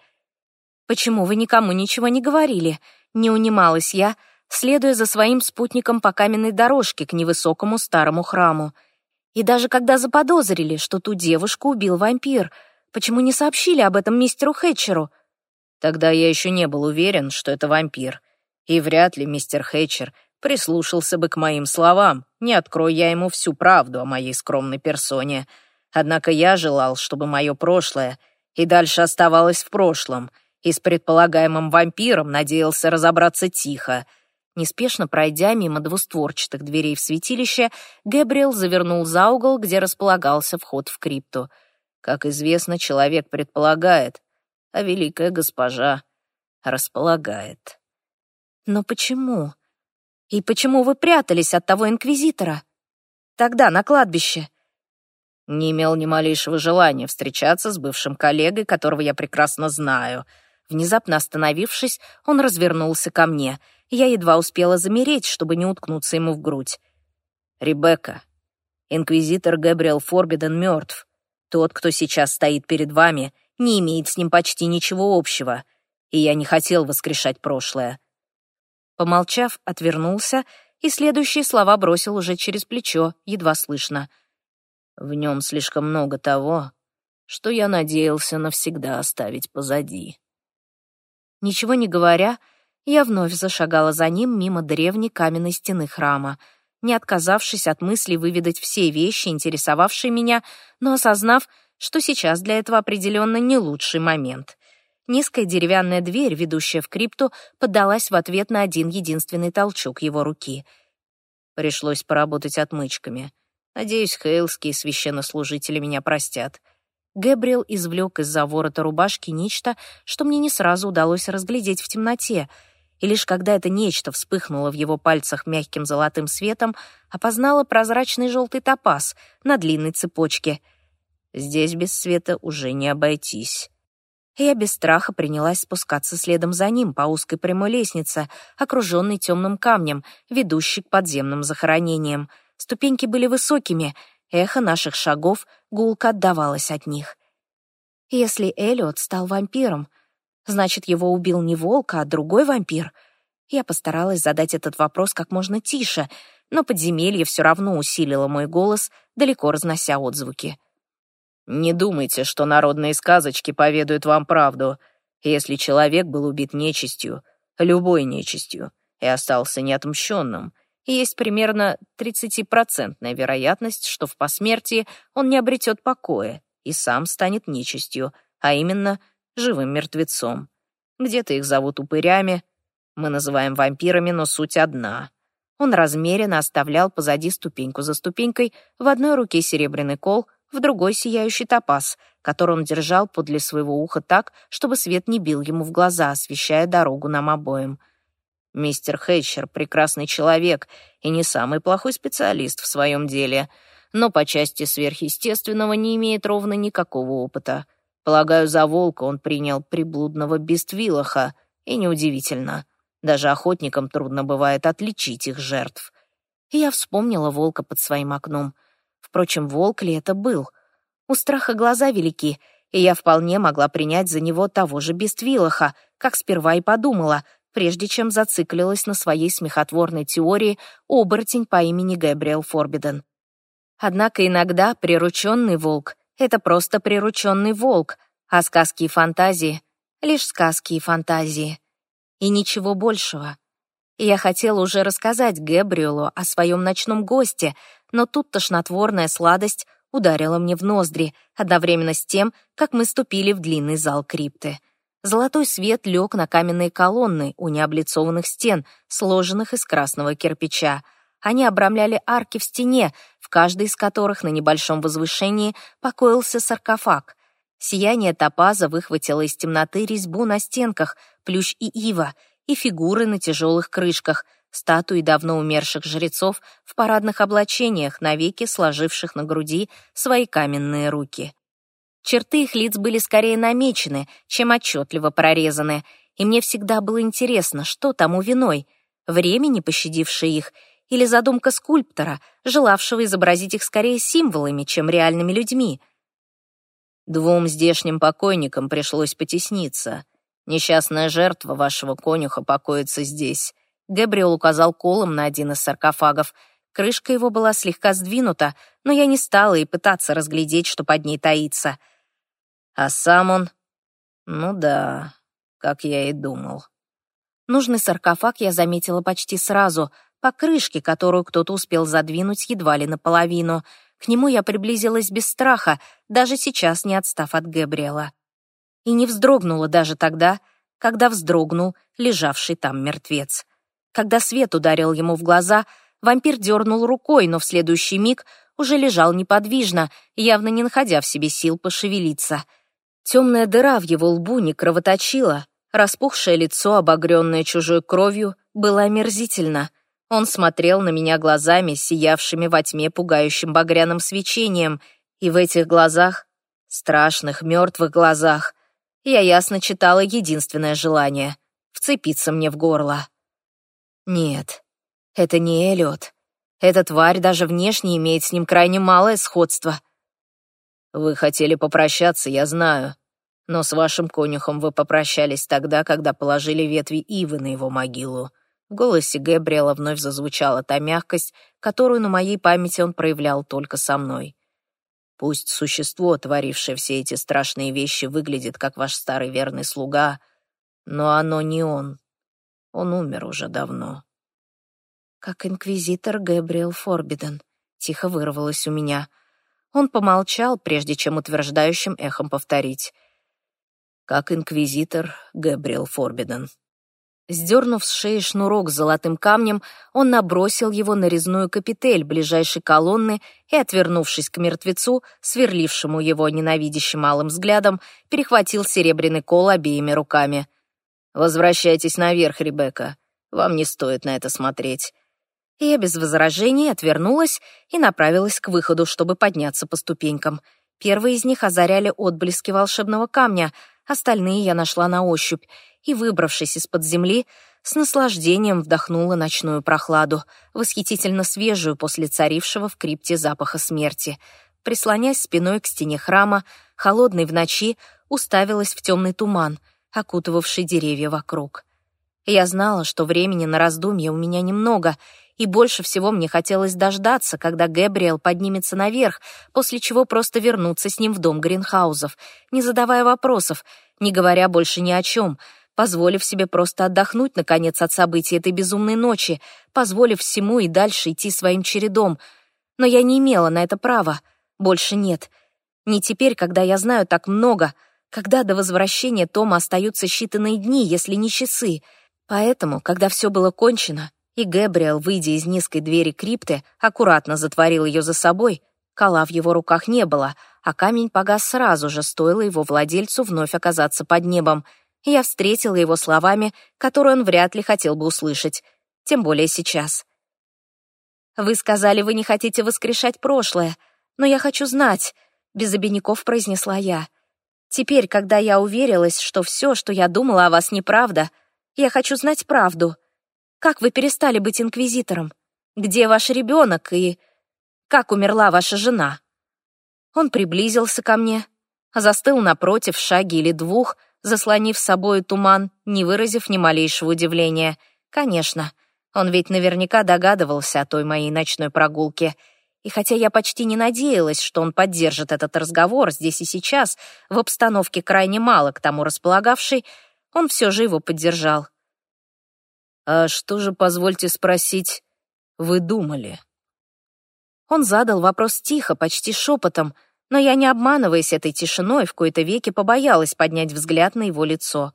«Почему вы никому ничего не говорили?» — не унималась я, следуя за своим спутником по каменной дорожке к невысокому старому храму. И даже когда заподозрили, что ту девушку убил вампир, почему не сообщили об этом мистеру Хэтчеру? Тогда я еще не был уверен, что это вампир. И вряд ли мистер Хэтчер — прислушался бы к моим словам, не открой я ему всю правду о моей скромной персоне. Однако я желал, чтобы мое прошлое и дальше оставалось в прошлом, и с предполагаемым вампиром надеялся разобраться тихо. Неспешно пройдя мимо двустворчатых дверей в святилище, Гэбриэл завернул за угол, где располагался вход в крипту. Как известно, человек предполагает, а великая госпожа располагает. Но почему? И почему вы прятались от того инквизитора? Тогда, на кладбище. Не имел ни малейшего желания встречаться с бывшим коллегой, которого я прекрасно знаю. Внезапно остановившись, он развернулся ко мне. Я едва успела замереть, чтобы не уткнуться ему в грудь. «Ребекка, инквизитор Габриэл Форбиден мертв. Тот, кто сейчас стоит перед вами, не имеет с ним почти ничего общего, и я не хотел воскрешать прошлое. Помолчав, отвернулся и следующие слова бросил уже через плечо, едва слышно. «В нем слишком много того, что я надеялся навсегда оставить позади». Ничего не говоря, я вновь зашагала за ним мимо древней каменной стены храма, не отказавшись от мысли выведать все вещи, интересовавшие меня, но осознав, что сейчас для этого определенно не лучший момент. Низкая деревянная дверь, ведущая в крипту, поддалась в ответ на один единственный толчок его руки. Пришлось поработать отмычками. Надеюсь, хейлские священнослужители меня простят. Гэбриэл извлек из-за ворота рубашки нечто, что мне не сразу удалось разглядеть в темноте, и лишь когда это нечто вспыхнуло в его пальцах мягким золотым светом, опознала прозрачный желтый топаз на длинной цепочке. Здесь без света уже не обойтись я без страха принялась спускаться следом за ним по узкой прямой лестнице, окруженной темным камнем, ведущей к подземным захоронениям. Ступеньки были высокими, эхо наших шагов гулко отдавалось от них. Если Эллиот стал вампиром, значит, его убил не волк, а другой вампир. Я постаралась задать этот вопрос как можно тише, но подземелье все равно усилило мой голос, далеко разнося отзвуки. Не думайте, что народные сказочки поведают вам правду. Если человек был убит нечистью, любой нечистью, и остался неотмщенным, есть примерно 30% вероятность, что в посмертии он не обретет покоя и сам станет нечистью, а именно живым мертвецом. Где-то их зовут упырями, Мы называем вампирами, но суть одна. Он размеренно оставлял позади ступеньку за ступенькой, в одной руке серебряный кол, в другой сияющий топаз, который он держал подле своего уха так, чтобы свет не бил ему в глаза, освещая дорогу нам обоим. Мистер Хэтчер — прекрасный человек и не самый плохой специалист в своем деле, но по части сверхъестественного не имеет ровно никакого опыта. Полагаю, за волка он принял приблудного Бествилаха, и неудивительно. Даже охотникам трудно бывает отличить их жертв. И я вспомнила волка под своим окном. Впрочем, волк ли это был? У страха глаза велики, и я вполне могла принять за него того же Бествилаха, как сперва и подумала, прежде чем зациклилась на своей смехотворной теории оборотень по имени Гэбриэл Форбиден. Однако иногда прирученный волк — это просто прирученный волк, а сказки и фантазии — лишь сказки и фантазии и ничего большего. Я хотела уже рассказать Гэбриэлу о своем ночном госте, но тут тошнотворная сладость ударила мне в ноздри, одновременно с тем, как мы ступили в длинный зал крипты. Золотой свет лег на каменные колонны у необлицованных стен, сложенных из красного кирпича. Они обрамляли арки в стене, в каждой из которых на небольшом возвышении покоился саркофаг. Сияние топаза выхватило из темноты резьбу на стенках, плющ и ива, и фигуры на тяжелых крышках, статуи давно умерших жрецов в парадных облачениях, навеки сложивших на груди свои каменные руки. Черты их лиц были скорее намечены, чем отчетливо прорезаны, и мне всегда было интересно, что тому виной — время, не пощадившее их, или задумка скульптора, желавшего изобразить их скорее символами, чем реальными людьми. Двум здешним покойникам пришлось потесниться — Несчастная жертва вашего конюха покоится здесь. Гэбриэл указал колом на один из саркофагов. Крышка его была слегка сдвинута, но я не стала и пытаться разглядеть, что под ней таится. А сам он... Ну да, как я и думал. Нужный саркофаг я заметила почти сразу, по крышке, которую кто-то успел задвинуть едва ли наполовину. К нему я приблизилась без страха, даже сейчас не отстав от Гэбриэла и не вздрогнула даже тогда, когда вздрогнул лежавший там мертвец. Когда свет ударил ему в глаза, вампир дернул рукой, но в следующий миг уже лежал неподвижно, явно не находя в себе сил пошевелиться. Темная дыра в его лбу не кровоточила, распухшее лицо, обогренное чужой кровью, было омерзительно. Он смотрел на меня глазами, сиявшими во тьме пугающим багряным свечением, и в этих глазах, страшных мертвых глазах, я ясно читала единственное желание — вцепиться мне в горло. Нет, это не Эллиот. Эта тварь даже внешне имеет с ним крайне малое сходство. Вы хотели попрощаться, я знаю. Но с вашим конюхом вы попрощались тогда, когда положили ветви ивы на его могилу. В голосе Гэбриэла вновь зазвучала та мягкость, которую на моей памяти он проявлял только со мной. Пусть существо, творившее все эти страшные вещи, выглядит как ваш старый верный слуга, но оно не он. Он умер уже давно. Как инквизитор Гэбриэл Форбиден, тихо вырвалось у меня. Он помолчал, прежде чем утверждающим эхом повторить. Как инквизитор Гэбриэл Форбиден. Сдернув с шеи шнурок с золотым камнем, он набросил его на резную капитель ближайшей колонны и, отвернувшись к мертвецу, сверлившему его ненавидящим малым взглядом, перехватил серебряный кол обеими руками. «Возвращайтесь наверх, Ребекка. Вам не стоит на это смотреть». Я без возражений отвернулась и направилась к выходу, чтобы подняться по ступенькам. Первые из них озаряли отблески волшебного камня, остальные я нашла на ощупь — и, выбравшись из-под земли, с наслаждением вдохнула ночную прохладу, восхитительно свежую после царившего в крипте запаха смерти. Прислонясь спиной к стене храма, холодной в ночи, уставилась в темный туман, окутывавший деревья вокруг. Я знала, что времени на раздумье у меня немного, и больше всего мне хотелось дождаться, когда Гэбриэл поднимется наверх, после чего просто вернуться с ним в дом Гринхаузов, не задавая вопросов, не говоря больше ни о чем — позволив себе просто отдохнуть, наконец, от событий этой безумной ночи, позволив всему и дальше идти своим чередом. Но я не имела на это права. Больше нет. Не теперь, когда я знаю так много, когда до возвращения Тома остаются считанные дни, если не часы. Поэтому, когда все было кончено, и Гэбриэл, выйдя из низкой двери крипты, аккуратно затворил ее за собой, кола в его руках не было, а камень погас сразу же, стоило его владельцу вновь оказаться под небом. Я встретила его словами, которые он вряд ли хотел бы услышать, тем более сейчас. «Вы сказали, вы не хотите воскрешать прошлое, но я хочу знать», — без обиняков произнесла я. «Теперь, когда я уверилась, что все, что я думала о вас, неправда, я хочу знать правду». Как вы перестали быть инквизитором? Где ваш ребенок и как умерла ваша жена?» Он приблизился ко мне, застыл напротив в шаге или двух, заслонив собой туман, не выразив ни малейшего удивления. Конечно, он ведь наверняка догадывался о той моей ночной прогулке. И хотя я почти не надеялась, что он поддержит этот разговор здесь и сейчас, в обстановке крайне мало к тому располагавшей, он все же его поддержал. «А что же, позвольте спросить, вы думали?» Он задал вопрос тихо, почти шепотом, но я, не обманываясь этой тишиной, в кои-то веки побоялась поднять взгляд на его лицо.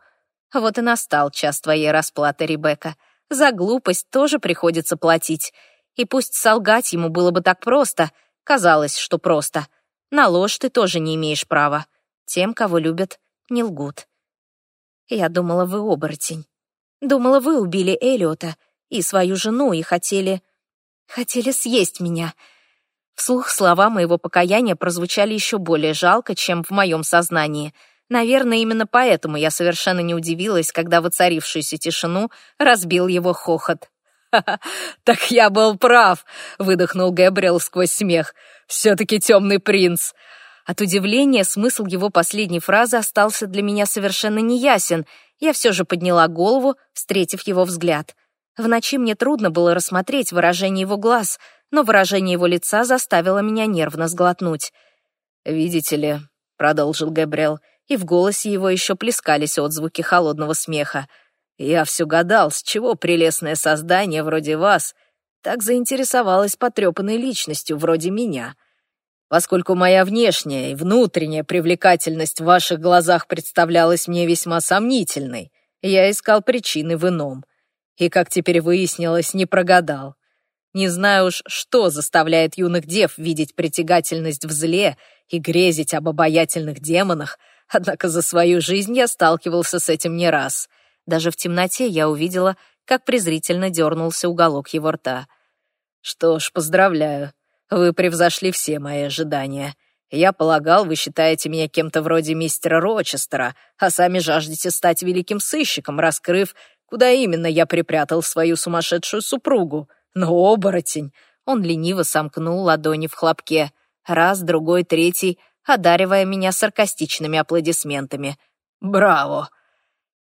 Вот и настал час твоей расплаты, Ребекка. За глупость тоже приходится платить. И пусть солгать ему было бы так просто, казалось, что просто. На ложь ты тоже не имеешь права. Тем, кого любят, не лгут. Я думала, вы оборотень. Думала, вы убили Элиота и свою жену и хотели... хотели съесть меня. Вслух слова моего покаяния прозвучали еще более жалко, чем в моем сознании. Наверное, именно поэтому я совершенно не удивилась, когда воцарившуюся тишину разбил его хохот. «Ха-ха, так я был прав!» — выдохнул Гэбриэл сквозь смех. «Все-таки темный принц!» От удивления смысл его последней фразы остался для меня совершенно неясен, я все же подняла голову, встретив его взгляд. В ночи мне трудно было рассмотреть выражение его глаз, но выражение его лица заставило меня нервно сглотнуть. «Видите ли», — продолжил Габриэл, и в голосе его еще плескались отзвуки холодного смеха. «Я все гадал, с чего прелестное создание вроде вас так заинтересовалось потрепанной личностью вроде меня. Поскольку моя внешняя и внутренняя привлекательность в ваших глазах представлялась мне весьма сомнительной, я искал причины в ином. И, как теперь выяснилось, не прогадал. Не знаю уж, что заставляет юных дев видеть притягательность в зле и грезить об обаятельных демонах, однако за свою жизнь я сталкивался с этим не раз. Даже в темноте я увидела, как презрительно дернулся уголок его рта. Что ж, поздравляю. Вы превзошли все мои ожидания. Я полагал, вы считаете меня кем-то вроде мистера Рочестера, а сами жаждете стать великим сыщиком, раскрыв, куда именно я припрятал свою сумасшедшую супругу. Но оборотень!» Он лениво сомкнул ладони в хлопке. Раз, другой, третий, одаривая меня саркастичными аплодисментами. «Браво!»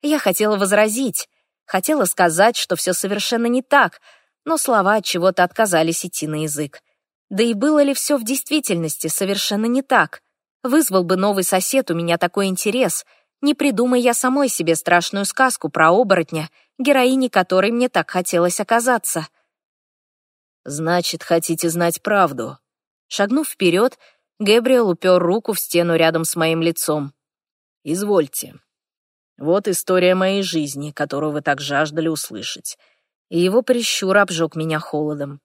Я хотела возразить, хотела сказать, что все совершенно не так, но слова от чего-то отказались идти на язык. Да и было ли все в действительности совершенно не так? Вызвал бы новый сосед у меня такой интерес, не придумай я самой себе страшную сказку про оборотня, героини которой мне так хотелось оказаться. «Значит, хотите знать правду?» Шагнув вперед, Гэбриэл упер руку в стену рядом с моим лицом. «Извольте. Вот история моей жизни, которую вы так жаждали услышать». И его прищур обжег меня холодом.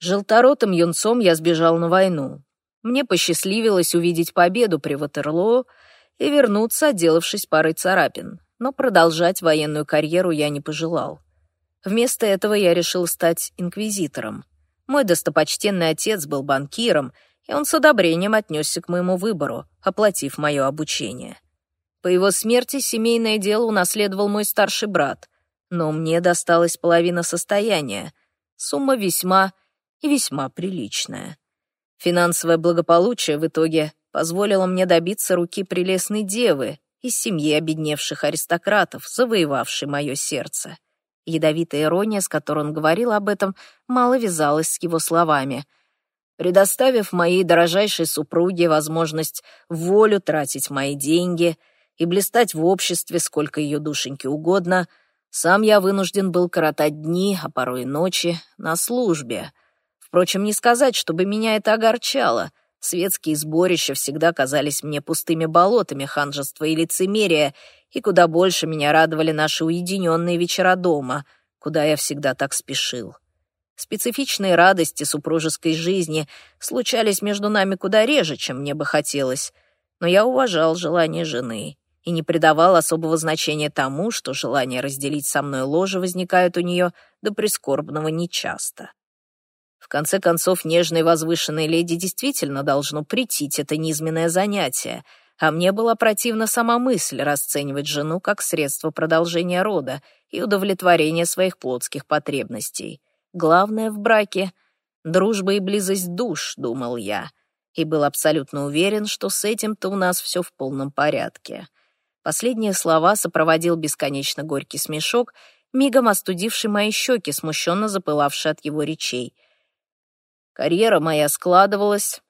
Желторотым юнцом я сбежал на войну. Мне посчастливилось увидеть победу при Ватерлоо и вернуться, отделавшись парой царапин. Но продолжать военную карьеру я не пожелал. Вместо этого я решил стать инквизитором. Мой достопочтенный отец был банкиром, и он с одобрением отнесся к моему выбору, оплатив мое обучение. По его смерти семейное дело унаследовал мой старший брат, но мне досталась половина состояния, сумма весьма и весьма приличная. Финансовое благополучие в итоге позволило мне добиться руки прелестной девы из семьи обедневших аристократов, завоевавшей мое сердце. Ядовитая ирония, с которой он говорил об этом, мало вязалась с его словами. Предоставив моей дорожайшей супруге возможность волю тратить мои деньги и блистать в обществе, сколько ее душеньке угодно, сам я вынужден был коротать дни, а порой и ночи, на службе — Впрочем, не сказать, чтобы меня это огорчало. Светские сборища всегда казались мне пустыми болотами ханжества и лицемерия, и куда больше меня радовали наши уединенные вечера дома, куда я всегда так спешил. Специфичные радости супружеской жизни случались между нами куда реже, чем мне бы хотелось, но я уважал желание жены и не придавал особого значения тому, что желание разделить со мной ложе возникает у нее до прискорбного нечасто. В конце концов, нежной возвышенной леди действительно должно притить это низменное занятие, а мне была противна сама мысль расценивать жену как средство продолжения рода и удовлетворения своих плотских потребностей. Главное в браке — дружба и близость душ, думал я, и был абсолютно уверен, что с этим-то у нас все в полном порядке. Последние слова сопроводил бесконечно горький смешок, мигом остудивший мои щеки, смущенно запылавший от его речей — Карьера моя складывалась.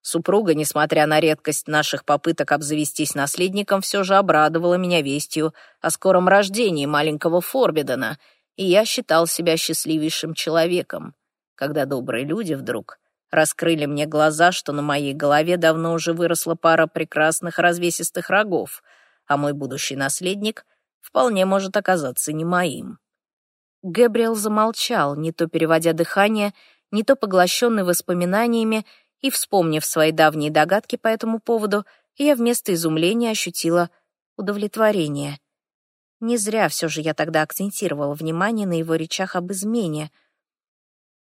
Супруга, несмотря на редкость наших попыток обзавестись наследником, все же обрадовала меня вестью о скором рождении маленького Форбидена, и я считал себя счастливейшим человеком, когда добрые люди вдруг раскрыли мне глаза, что на моей голове давно уже выросла пара прекрасных развесистых рогов, а мой будущий наследник вполне может оказаться не моим. Гэбриэл замолчал, не то переводя дыхание, не то поглощенный воспоминаниями, и, вспомнив свои давние догадки по этому поводу, я вместо изумления ощутила удовлетворение. Не зря все же я тогда акцентировала внимание на его речах об измене.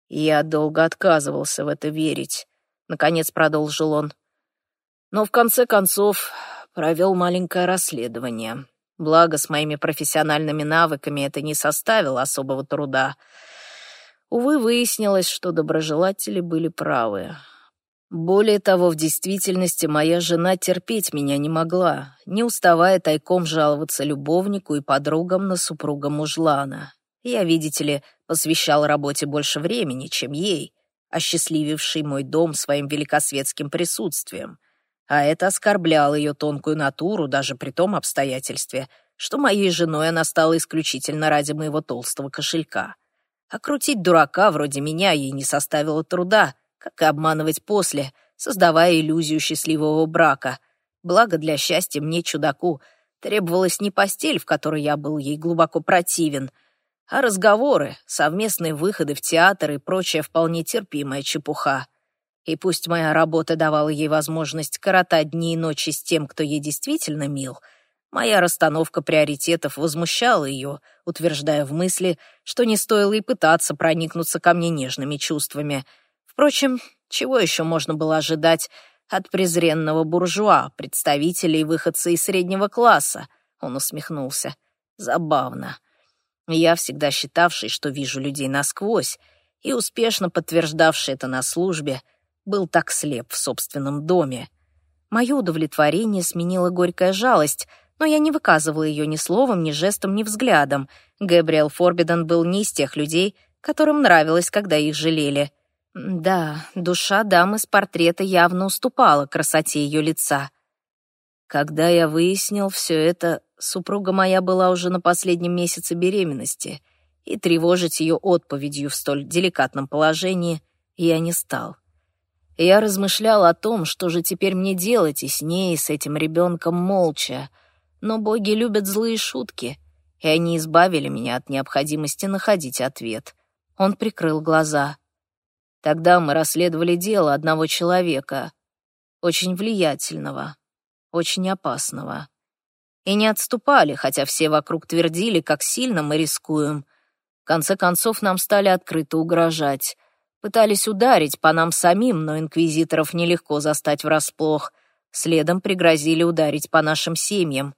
«Я долго отказывался в это верить», — наконец продолжил он. «Но в конце концов провел маленькое расследование. Благо, с моими профессиональными навыками это не составило особого труда — Увы, выяснилось, что доброжелатели были правы. Более того, в действительности моя жена терпеть меня не могла, не уставая тайком жаловаться любовнику и подругам на супруга мужлана. Я, видите ли, посвящал работе больше времени, чем ей, осчастлививший мой дом своим великосветским присутствием. А это оскорбляло ее тонкую натуру даже при том обстоятельстве, что моей женой она стала исключительно ради моего толстого кошелька. А крутить дурака вроде меня ей не составило труда, как и обманывать после, создавая иллюзию счастливого брака. Благо для счастья мне, чудаку, требовалась не постель, в которой я был ей глубоко противен, а разговоры, совместные выходы в театр и прочая вполне терпимая чепуха. И пусть моя работа давала ей возможность коротать дни и ночи с тем, кто ей действительно мил — Моя расстановка приоритетов возмущала ее, утверждая в мысли, что не стоило и пытаться проникнуться ко мне нежными чувствами. Впрочем, чего еще можно было ожидать от презренного буржуа, представителей выходца из среднего класса? Он усмехнулся. Забавно. Я, всегда считавший, что вижу людей насквозь, и успешно подтверждавший это на службе, был так слеп в собственном доме. Мое удовлетворение сменило горькая жалость — но я не выказывала ее ни словом, ни жестом, ни взглядом. Гэбриэл Форбиден был не из тех людей, которым нравилось, когда их жалели. Да, душа дамы с портрета явно уступала красоте ее лица. Когда я выяснил все это, супруга моя была уже на последнем месяце беременности, и тревожить ее отповедью в столь деликатном положении я не стал. Я размышлял о том, что же теперь мне делать и с ней, и с этим ребенком молча, но боги любят злые шутки, и они избавили меня от необходимости находить ответ. Он прикрыл глаза. Тогда мы расследовали дело одного человека, очень влиятельного, очень опасного. И не отступали, хотя все вокруг твердили, как сильно мы рискуем. В конце концов, нам стали открыто угрожать. Пытались ударить по нам самим, но инквизиторов нелегко застать врасплох. Следом пригрозили ударить по нашим семьям.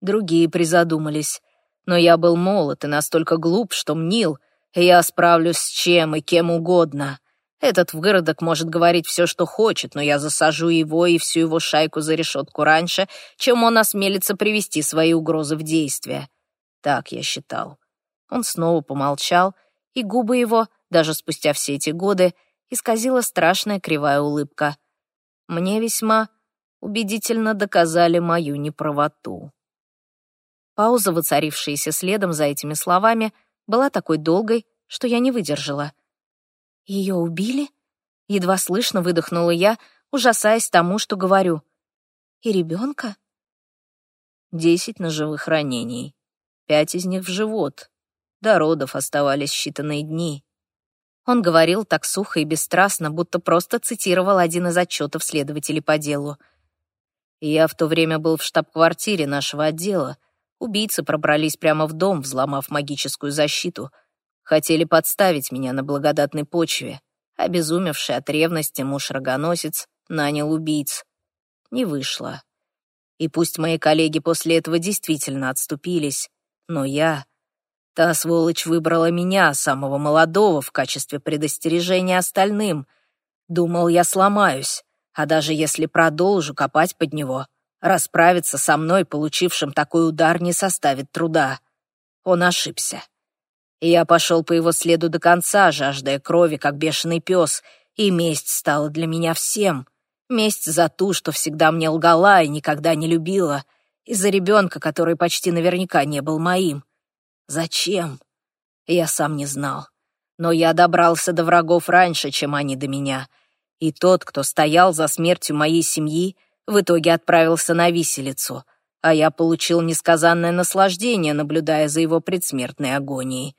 Другие призадумались. Но я был молод и настолько глуп, что мнил, я справлюсь с чем и кем угодно. Этот выродок может говорить все, что хочет, но я засажу его и всю его шайку за решетку раньше, чем он осмелится привести свои угрозы в действие. Так я считал. Он снова помолчал, и губы его, даже спустя все эти годы, исказила страшная кривая улыбка. Мне весьма убедительно доказали мою неправоту. Пауза, воцарившаяся следом за этими словами, была такой долгой, что я не выдержала. «Ее убили?» Едва слышно выдохнула я, ужасаясь тому, что говорю. «И ребенка?» Десять ножевых ранений. Пять из них в живот. До родов оставались считанные дни. Он говорил так сухо и бесстрастно, будто просто цитировал один из отчетов следователей по делу. Я в то время был в штаб-квартире нашего отдела. Убийцы пробрались прямо в дом, взломав магическую защиту. Хотели подставить меня на благодатной почве. Обезумевший от ревности муж-рогоносец нанял убийц. Не вышло. И пусть мои коллеги после этого действительно отступились, но я... Та сволочь выбрала меня, самого молодого, в качестве предостережения остальным. Думал, я сломаюсь, а даже если продолжу копать под него, расправиться со мной, получившим такой удар, не составит труда. Он ошибся. Я пошел по его следу до конца, жаждая крови, как бешеный пес, и месть стала для меня всем. Месть за ту, что всегда мне лгала и никогда не любила, и за ребенка, который почти наверняка не был моим. Зачем? Я сам не знал. Но я добрался до врагов раньше, чем они до меня. И тот, кто стоял за смертью моей семьи, в итоге отправился на виселицу, а я получил несказанное наслаждение, наблюдая за его предсмертной агонией.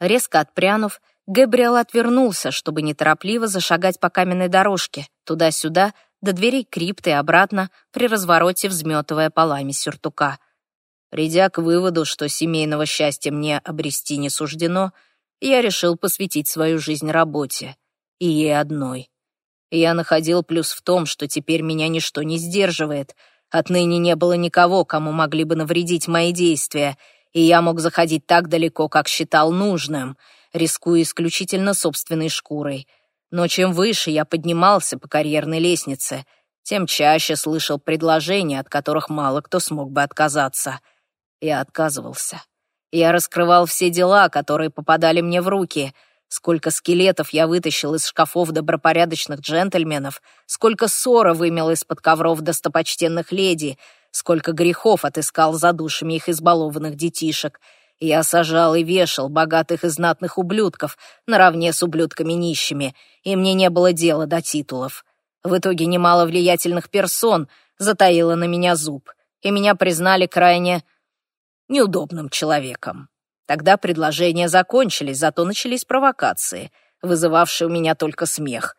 Резко отпрянув, Габриэл отвернулся, чтобы неторопливо зашагать по каменной дорожке, туда-сюда, до дверей крипты и обратно, при развороте взметывая полами сюртука. Придя к выводу, что семейного счастья мне обрести не суждено, я решил посвятить свою жизнь работе. И ей одной. Я находил плюс в том, что теперь меня ничто не сдерживает. Отныне не было никого, кому могли бы навредить мои действия, и я мог заходить так далеко, как считал нужным, рискуя исключительно собственной шкурой. Но чем выше я поднимался по карьерной лестнице, тем чаще слышал предложения, от которых мало кто смог бы отказаться — я отказывался. Я раскрывал все дела, которые попадали мне в руки. Сколько скелетов я вытащил из шкафов добропорядочных джентльменов, сколько ссора вымел из-под ковров достопочтенных леди, сколько грехов отыскал за душами их избалованных детишек. Я сажал и вешал богатых и знатных ублюдков наравне с ублюдками нищими, и мне не было дела до титулов. В итоге немало влиятельных персон затаило на меня зуб, и меня признали крайне неудобным человеком. Тогда предложения закончились, зато начались провокации, вызывавшие у меня только смех.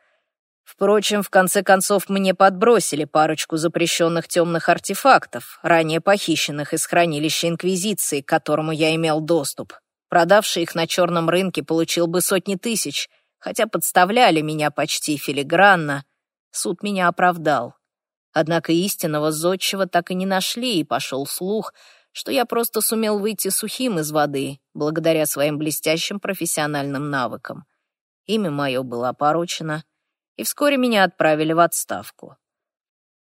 Впрочем, в конце концов мне подбросили парочку запрещенных темных артефактов, ранее похищенных из хранилища Инквизиции, к которому я имел доступ. Продавший их на черном рынке получил бы сотни тысяч, хотя подставляли меня почти филигранно. Суд меня оправдал. Однако истинного зодчего так и не нашли, и пошел слух — что я просто сумел выйти сухим из воды благодаря своим блестящим профессиональным навыкам. Имя мое было опорочено, и вскоре меня отправили в отставку.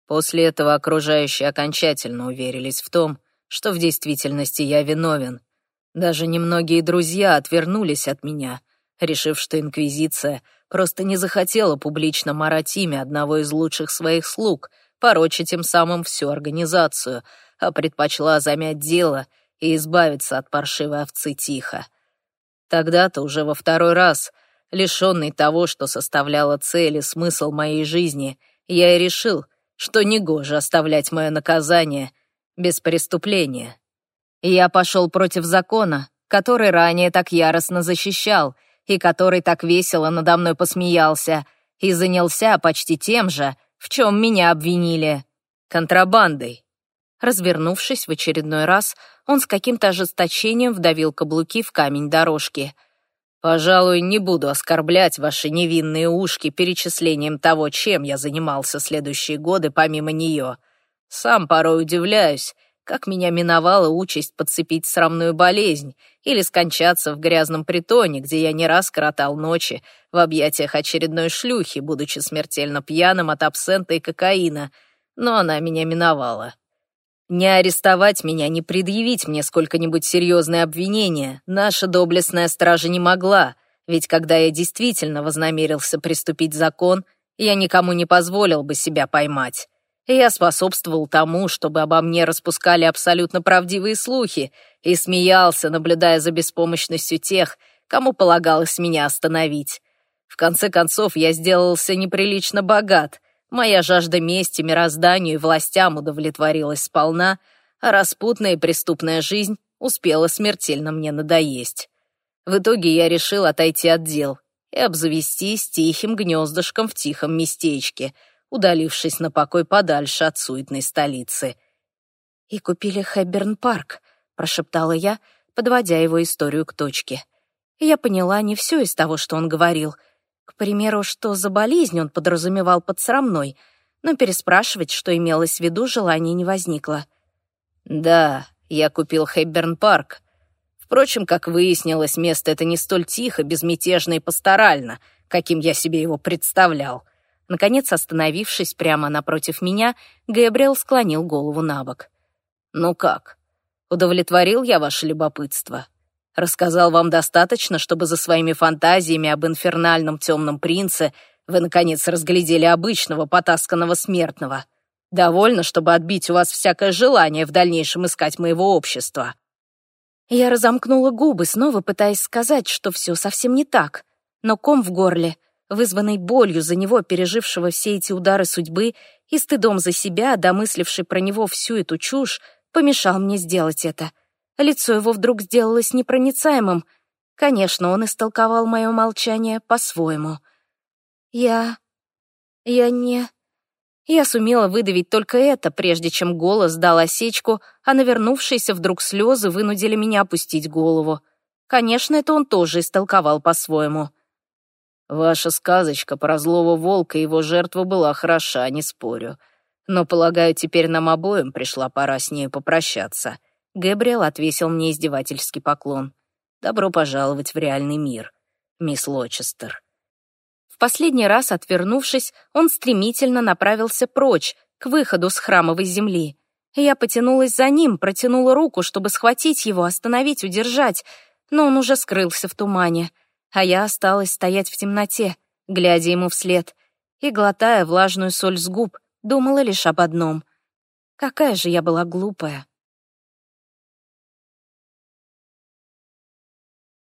После этого окружающие окончательно уверились в том, что в действительности я виновен. Даже немногие друзья отвернулись от меня, решив, что Инквизиция просто не захотела публично марать имя одного из лучших своих слуг, порочить тем самым всю организацию — а предпочла замять дело и избавиться от паршивой овцы тихо. Тогда-то уже во второй раз, лишенный того, что составляло цель и смысл моей жизни, я и решил, что негоже оставлять мое наказание без преступления. я пошел против закона, который ранее так яростно защищал и который так весело надо мной посмеялся, и занялся почти тем же, в чем меня обвинили — контрабандой. Развернувшись в очередной раз, он с каким-то ожесточением вдавил каблуки в камень дорожки. «Пожалуй, не буду оскорблять ваши невинные ушки перечислением того, чем я занимался следующие годы помимо нее. Сам порой удивляюсь, как меня миновала участь подцепить срамную болезнь или скончаться в грязном притоне, где я не раз коротал ночи в объятиях очередной шлюхи, будучи смертельно пьяным от абсента и кокаина, но она меня миновала». Не арестовать меня, не предъявить мне сколько-нибудь серьезное обвинение наша доблестная стража не могла, ведь когда я действительно вознамерился приступить закон, я никому не позволил бы себя поймать. я способствовал тому, чтобы обо мне распускали абсолютно правдивые слухи, и смеялся, наблюдая за беспомощностью тех, кому полагалось меня остановить. В конце концов, я сделался неприлично богат, Моя жажда мести мирозданию и властям удовлетворилась сполна, а распутная и преступная жизнь успела смертельно мне надоесть. В итоге я решил отойти от дел и обзавестись тихим гнездышком в тихом местечке, удалившись на покой подальше от суетной столицы. «И купили Хэбберн-парк», — прошептала я, подводя его историю к точке. Я поняла не все из того, что он говорил. К примеру, что за болезнь он подразумевал под срамной, но переспрашивать, что имелось в виду, желания не возникло. «Да, я купил Хэбберн-парк. Впрочем, как выяснилось, место это не столь тихо, безмятежно и пасторально, каким я себе его представлял». Наконец, остановившись прямо напротив меня, Гэбриэл склонил голову на бок. «Ну как, удовлетворил я ваше любопытство?» Рассказал вам достаточно, чтобы за своими фантазиями об инфернальном темном принце вы, наконец, разглядели обычного потасканного смертного. Довольно, чтобы отбить у вас всякое желание в дальнейшем искать моего общества». Я разомкнула губы, снова пытаясь сказать, что все совсем не так. Но ком в горле, вызванный болью за него, пережившего все эти удары судьбы, и стыдом за себя, домысливший про него всю эту чушь, помешал мне сделать это. Лицо его вдруг сделалось непроницаемым. Конечно, он истолковал мое молчание по-своему. «Я... я не...» Я сумела выдавить только это, прежде чем голос дал осечку, а навернувшиеся вдруг слезы вынудили меня опустить голову. Конечно, это он тоже истолковал по-своему. «Ваша сказочка про злого волка и его жертву была хороша, не спорю. Но, полагаю, теперь нам обоим пришла пора с ней попрощаться». Гэбриэл отвесил мне издевательский поклон. «Добро пожаловать в реальный мир, мисс Лочестер». В последний раз, отвернувшись, он стремительно направился прочь, к выходу с храмовой земли. Я потянулась за ним, протянула руку, чтобы схватить его, остановить, удержать, но он уже скрылся в тумане, а я осталась стоять в темноте, глядя ему вслед, и, глотая влажную соль с губ, думала лишь об одном. Какая же я была глупая.